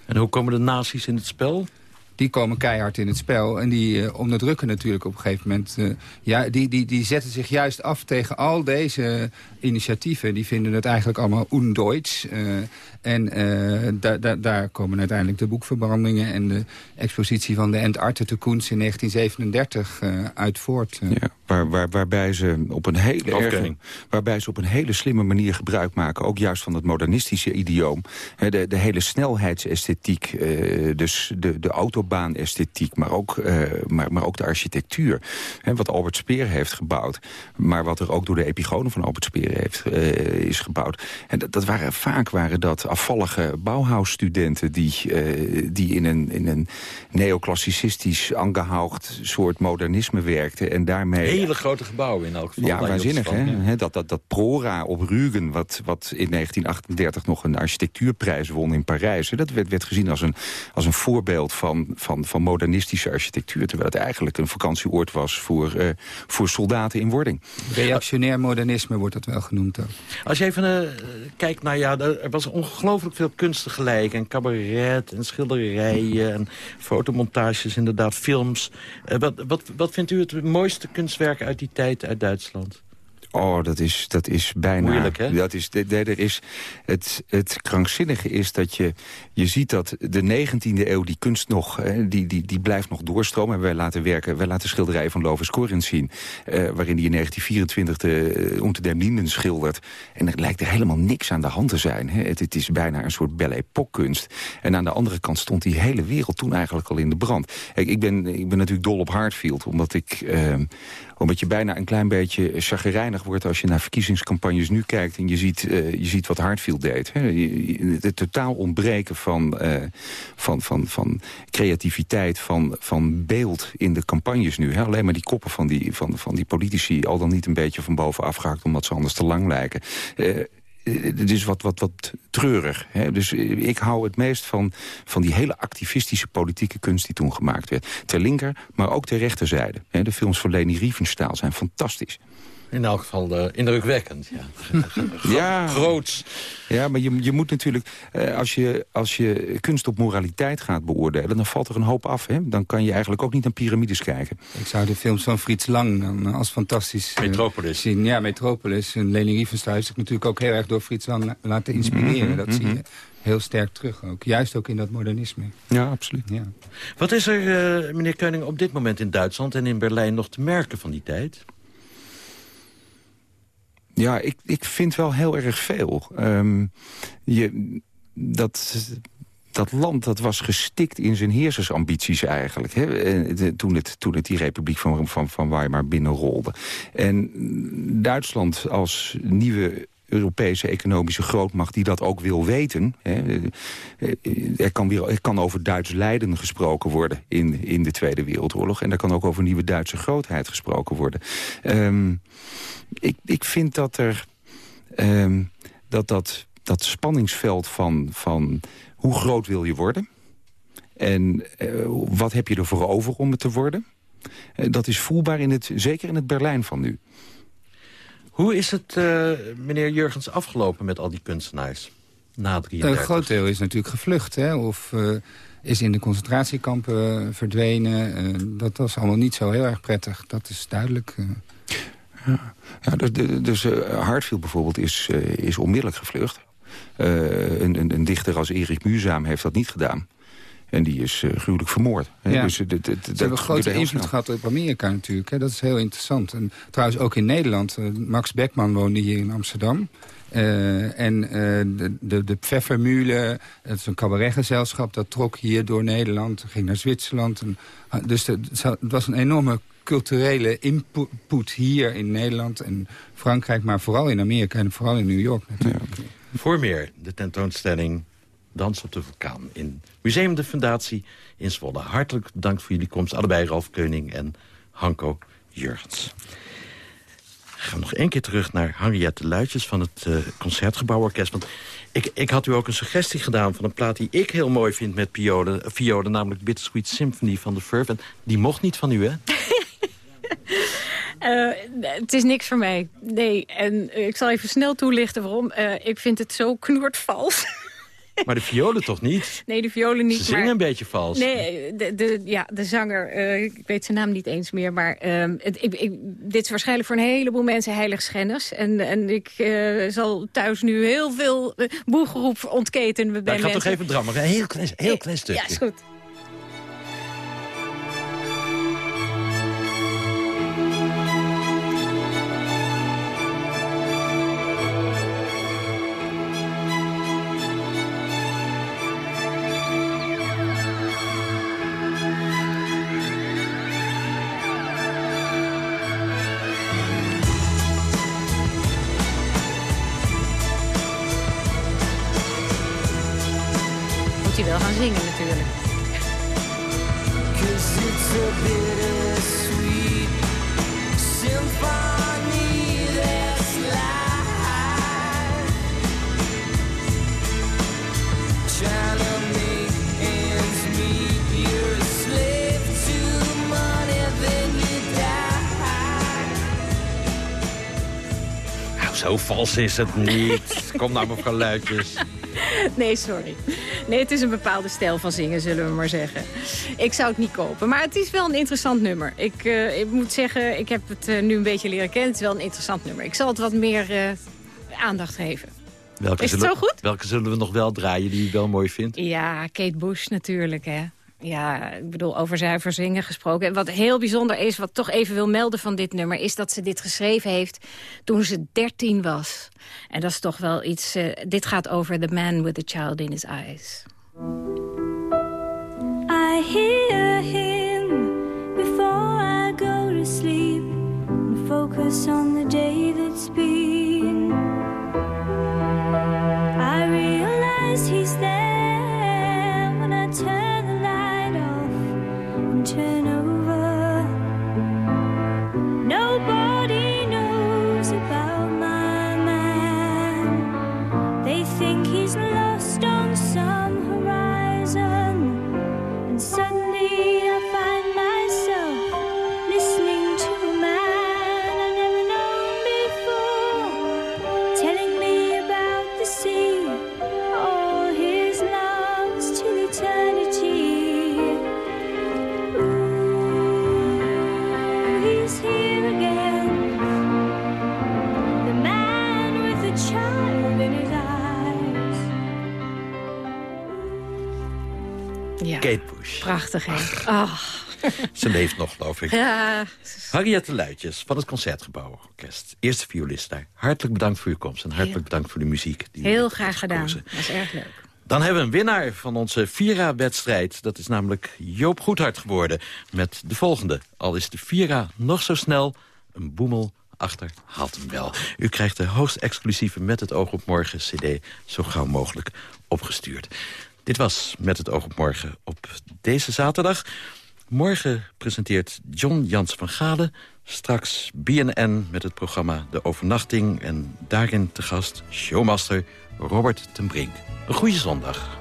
Speaker 5: En hoe komen de nazi's in het spel?
Speaker 19: die komen keihard in het spel. En die onderdrukken natuurlijk op een gegeven moment... ja, die, die, die zetten zich juist af tegen al deze initiatieven. Die vinden het eigenlijk allemaal undeutsch. eh, en eh, da, da, daar komen uiteindelijk de boekverbrandingen... en de expositie van de Entartete Kunst in 1937 eh, uit voort.
Speaker 20: Ja, waar, waar, waarbij, ze op een hele erge, waarbij ze op een hele slimme manier gebruik maken... ook juist van het modernistische idioom. Hè, de, de hele snelheidsesthetiek, eh, dus de, de autobaanesthetiek... Maar ook, eh, maar, maar ook de architectuur. Hè, wat Albert Speer heeft gebouwd. Maar wat er ook door de epigonen van Albert Speer heeft, eh, is gebouwd. En dat, dat waren, vaak waren dat afvallige Bauhaus-studenten... Die, eh, die in een, in een neoclassicistisch angehaucht soort modernisme werkten... en daarmee
Speaker 5: Hele grote gebouwen in elk geval.
Speaker 20: ja,
Speaker 5: Daar
Speaker 20: waanzinnig, hè?
Speaker 5: ja.
Speaker 20: Dat, dat, dat Prora op Rügen, wat, wat in 1938 nog een architectuurprijs won in Parijs... hè, dat werd, werd gezien als een, als een voorbeeld van, van, van modernistische architectuur... terwijl het eigenlijk een vakantieoord was voor, eh, voor soldaten in wording.
Speaker 19: Reactionair modernisme wordt dat wel genoemd ook.
Speaker 5: Als je even eh, kijkt naar, ja, er was ongelooflijk veel kunst tegelijk. En cabaret en schilderijen en fotomontages, inderdaad, films. Eh, wat, wat, wat vindt u het mooiste kunstwerk uit die tijd uit Duitsland?
Speaker 20: Oh, dat is, dat is bijna...
Speaker 5: Moeilijk, hè?
Speaker 20: Dat is, de, de- is, het, het krankzinnige is dat je, je ziet dat de 19e eeuw die kunst nog... Hè, die, die, die blijft nog doorstromen. En wij laten werken, wij laten schilderijen van Lovis Corinth zien... eh, waarin hij in 1924 de Unter den Linden schildert. En er lijkt er helemaal niks aan de hand te zijn. Hè. Het, het is bijna een soort belle époque kunst. En aan de andere kant stond die hele wereld toen eigenlijk al in de brand. Kijk, ik, ben, ik ben natuurlijk dol op Hartfield, omdat ik... eh, omdat je bijna een klein beetje chagrijnig wordt als je naar verkiezingscampagnes nu kijkt... en je ziet, eh, je ziet wat Hartfield deed. Het totaal ontbreken van, eh, van, van, van creativiteit, van, van beeld in de campagnes nu. Hè. Alleen maar die koppen van die, van, van die politici al dan niet een beetje van bovenaf gehakt... omdat ze anders te lang lijken. Eh, het is wat, wat, wat treurig. Hè? Dus eh, ik hou het meest van, van die hele activistische politieke kunst die toen gemaakt werd. Ter linker, maar ook ter rechterzijde. Hè? De films van Leni Riefenstahl zijn fantastisch.
Speaker 5: In elk geval eh, indrukwekkend, ja.
Speaker 20: Ja,
Speaker 5: groots.
Speaker 20: Ja, maar je, je moet natuurlijk, eh, als, je, als je kunst op moraliteit gaat beoordelen... dan valt er een hoop af. Hè? Dan kan je eigenlijk ook niet naar piramides kijken.
Speaker 19: Ik zou de films van Frits Lang dan als fantastisch eh,
Speaker 5: Metropolis.
Speaker 19: zien. Ja, Metropolis. En Leni Riefenstahl heeft zich natuurlijk ook heel erg door Frits Lang la- laten inspireren.
Speaker 20: Mhm,
Speaker 19: Dat zie
Speaker 20: mhm.
Speaker 19: je heel sterk terug ook. Juist ook in dat modernisme.
Speaker 20: Ja, absoluut.
Speaker 19: Ja.
Speaker 5: Wat is er, eh, meneer Keuning, op dit moment in Duitsland en in Berlijn nog te merken van die tijd?
Speaker 20: Ja, ik, ik vind wel heel erg veel. Ehm, je, dat, dat land dat was gestikt in zijn heersersambities eigenlijk. Hè? Eh, toen, het, toen het die republiek van, van, van Weimar binnenrolde. En Duitsland als nieuwe Europese economische grootmacht die dat ook wil weten. Hè. Eh, Er, kan weer, er kan over Duits lijden gesproken worden in, in de Tweede Wereldoorlog. En er kan ook over nieuwe Duitse grootheid gesproken worden. Ehm, ik, ik vind dat er ehm, dat, dat, dat spanningsveld van, van hoe groot wil je worden... en eh, wat heb je ervoor over om het te worden... eh, dat is voelbaar, in het, zeker in het Berlijn van nu.
Speaker 5: Hoe is het, eh, meneer Jurgens, afgelopen met al die kunstenaars? Na
Speaker 19: Een
Speaker 5: 33.
Speaker 19: groot deel is natuurlijk gevlucht. Hè? Of eh, is in de concentratiekampen eh, verdwenen. Eh, dat was allemaal niet zo heel erg prettig. Dat is duidelijk. eh.
Speaker 20: Ja, dus dus eh, Hartfield bijvoorbeeld is, eh, is onmiddellijk gevlucht. Eh, een, een, een dichter als Erik Muurzaam heeft dat niet gedaan. En die is eh, gruwelijk vermoord.
Speaker 19: Ja.
Speaker 20: Dus, eh, dit- dit-
Speaker 19: Ze
Speaker 20: dat
Speaker 19: hebben grote invloed gehad op Amerika natuurlijk. Hè? Dat is heel interessant. En trouwens ook in Nederland. eh, Max Beckman woonde hier in Amsterdam. Eh, en eh, de, de, de Pfeffermühle, dat is een cabaretgezelschap... dat trok hier door Nederland, ging naar Zwitserland. En, ah, dus de- het was een enorme culturele input hier in Nederland en Frankrijk... maar vooral in Amerika en vooral in New York natuurlijk.
Speaker 5: Voor meer de tentoonstelling Dans op de Vulkaan in Museum de Fundatie in Zwolle. Hartelijk bedankt voor jullie komst, allebei Ralf Keuning en Hanko. Gaan we nog één keer terug naar Henriette Luitjes van het eh, Concertgebouworkest. Want ik, ik had u ook een suggestie gedaan van een plaat die ik heel mooi vind met violen, violen namelijk Bittersweet Symphony van de Verve. En die mocht niet van u, hè?
Speaker 13: Eh, het is niks voor mij. Nee, en ik zal even snel toelichten waarom. Eh, ik vind het zo knoertvals.
Speaker 5: Maar de violen toch niet?
Speaker 13: Nee, de violen niet.
Speaker 5: Ze zingen
Speaker 13: maar...
Speaker 5: een beetje vals.
Speaker 13: Nee, de, de, ja, de zanger, eh, ik weet zijn naam niet eens meer... maar ehm, het, ik, ik, dit is waarschijnlijk voor een heleboel mensen heiligschennis. En, en ik eh, zal thuis nu heel veel uh, boegeroep ontketen bij
Speaker 5: nou, ik ga
Speaker 13: mensen.
Speaker 5: toch even drammen. Een heel klein, heel klein stukje.
Speaker 13: Ja, is goed.
Speaker 5: Vals is het niet. Kom nou, mevrouw Luitjes.
Speaker 13: Nee, sorry. Nee, het is een bepaalde stijl van zingen, zullen we maar zeggen. Ik zou het niet kopen, maar het is wel een interessant nummer. Ik, eh, ik moet zeggen, ik heb het eh, nu een beetje leren kennen. Het is wel een interessant nummer. Ik zal het wat meer eh, aandacht geven.
Speaker 5: Welke
Speaker 13: Is het
Speaker 5: zullen,
Speaker 13: zo goed?
Speaker 5: Welke zullen we nog wel draaien die u wel mooi vindt?
Speaker 13: Ja, Kate Bush natuurlijk, hè. Ja, ik bedoel, over zuiver zingen gesproken. En wat heel bijzonder is, wat toch even wil melden van dit nummer... is dat ze dit geschreven heeft toen ze 13 was. En dat is toch wel iets... eh, dit gaat over The Man with the Child in His Eyes.
Speaker 21: I hear him before I go to sleep and focus on the day that's been.
Speaker 13: Prachtig, hè? Ah.
Speaker 5: Ze leeft nog, geloof ik.
Speaker 13: Ja,
Speaker 5: Harriette Luitjes van het Concertgebouworkest. Eerste violist daar. Hartelijk bedankt voor uw komst en hartelijk bedankt voor de muziek. Die u
Speaker 13: heel graag gedaan. Dat is erg leuk.
Speaker 5: Dan hebben we een winnaar van onze Vira-wedstrijd. Dat is namelijk Joop Goedhart geworden. Met de volgende. Al is de Vira nog zo snel, een boemel achter haalt hem wel. U krijgt de hoogst exclusieve Met het oog op morgen cd... zo gauw mogelijk opgestuurd. Dit was Met het oog op morgen op deze zaterdag. Morgen presenteert John Jans van Galen... straks BNN met het programma De Overnachting... en daarin te gast showmaster Robert ten Brink. Een goede zondag.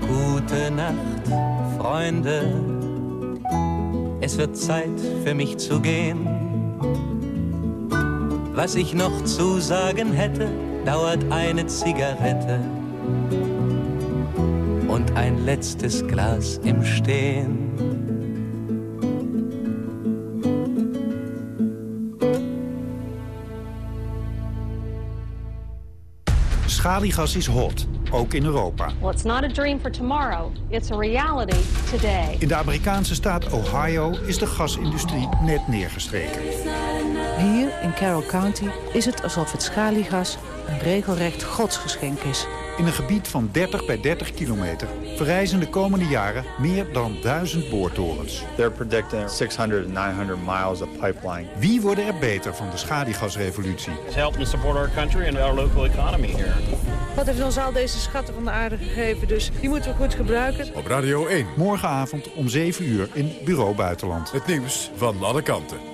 Speaker 22: Gute Nacht, Freunde. Es wird Zeit für mich zu gehen. Was ich noch zu sagen hätte, dauert eine Zigarette und ein letztes Glas im Stehen.
Speaker 23: Schaliegas is hot, ook in Europa.
Speaker 24: Well, it's not a dream for tomorrow. It's a reality today.
Speaker 23: In de Amerikaanse staat Ohio is de gasindustrie net neergestreken.
Speaker 25: In Carroll County is het alsof het schaliegas een regelrecht godsgeschenk is.
Speaker 23: In een gebied van 30 bij 30 kilometer verrijzen de komende jaren meer dan duizend boortorens.
Speaker 26: They're predicting 600 to 900 miles of pipeline.
Speaker 23: Wie worden er beter van de schaliegasrevolutie?
Speaker 27: It's helping support our country and our local economy here.
Speaker 28: Wat heeft ons al deze schatten van de aarde gegeven, dus die moeten we goed gebruiken.
Speaker 4: Op Radio 1.
Speaker 23: Morgenavond om 7 uur in Bureau Buitenland.
Speaker 4: Het nieuws van alle kanten.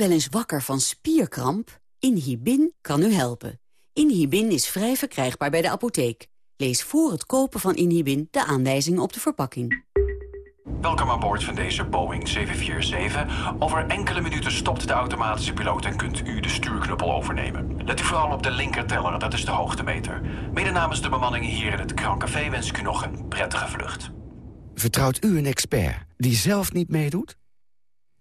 Speaker 29: Wel eens wakker van spierkramp? Inhibin kan u helpen. Inhibin is vrij verkrijgbaar bij de apotheek. Lees voor het kopen van Inhibin de aanwijzingen op de verpakking.
Speaker 30: Welkom aan boord van deze Boeing 747. Over enkele minuten stopt de automatische piloot en kunt u de stuurknuppel overnemen. Let u vooral op de linkerteller, dat is de hoogtemeter. Mede namens de bemanning hier in het Grand Café wens ik u nog een prettige vlucht.
Speaker 31: Vertrouwt u een expert die zelf niet meedoet?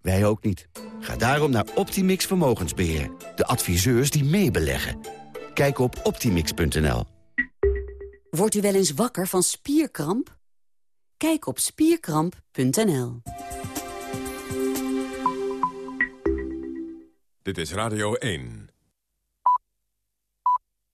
Speaker 31: Wij ook niet. Ga daarom naar Optimix Vermogensbeheer. De adviseurs die meebeleggen. Kijk op optimix.nl.
Speaker 29: Wordt u wel eens wakker van spierkramp? Kijk op spierkramp.nl.
Speaker 4: Dit is Radio 1.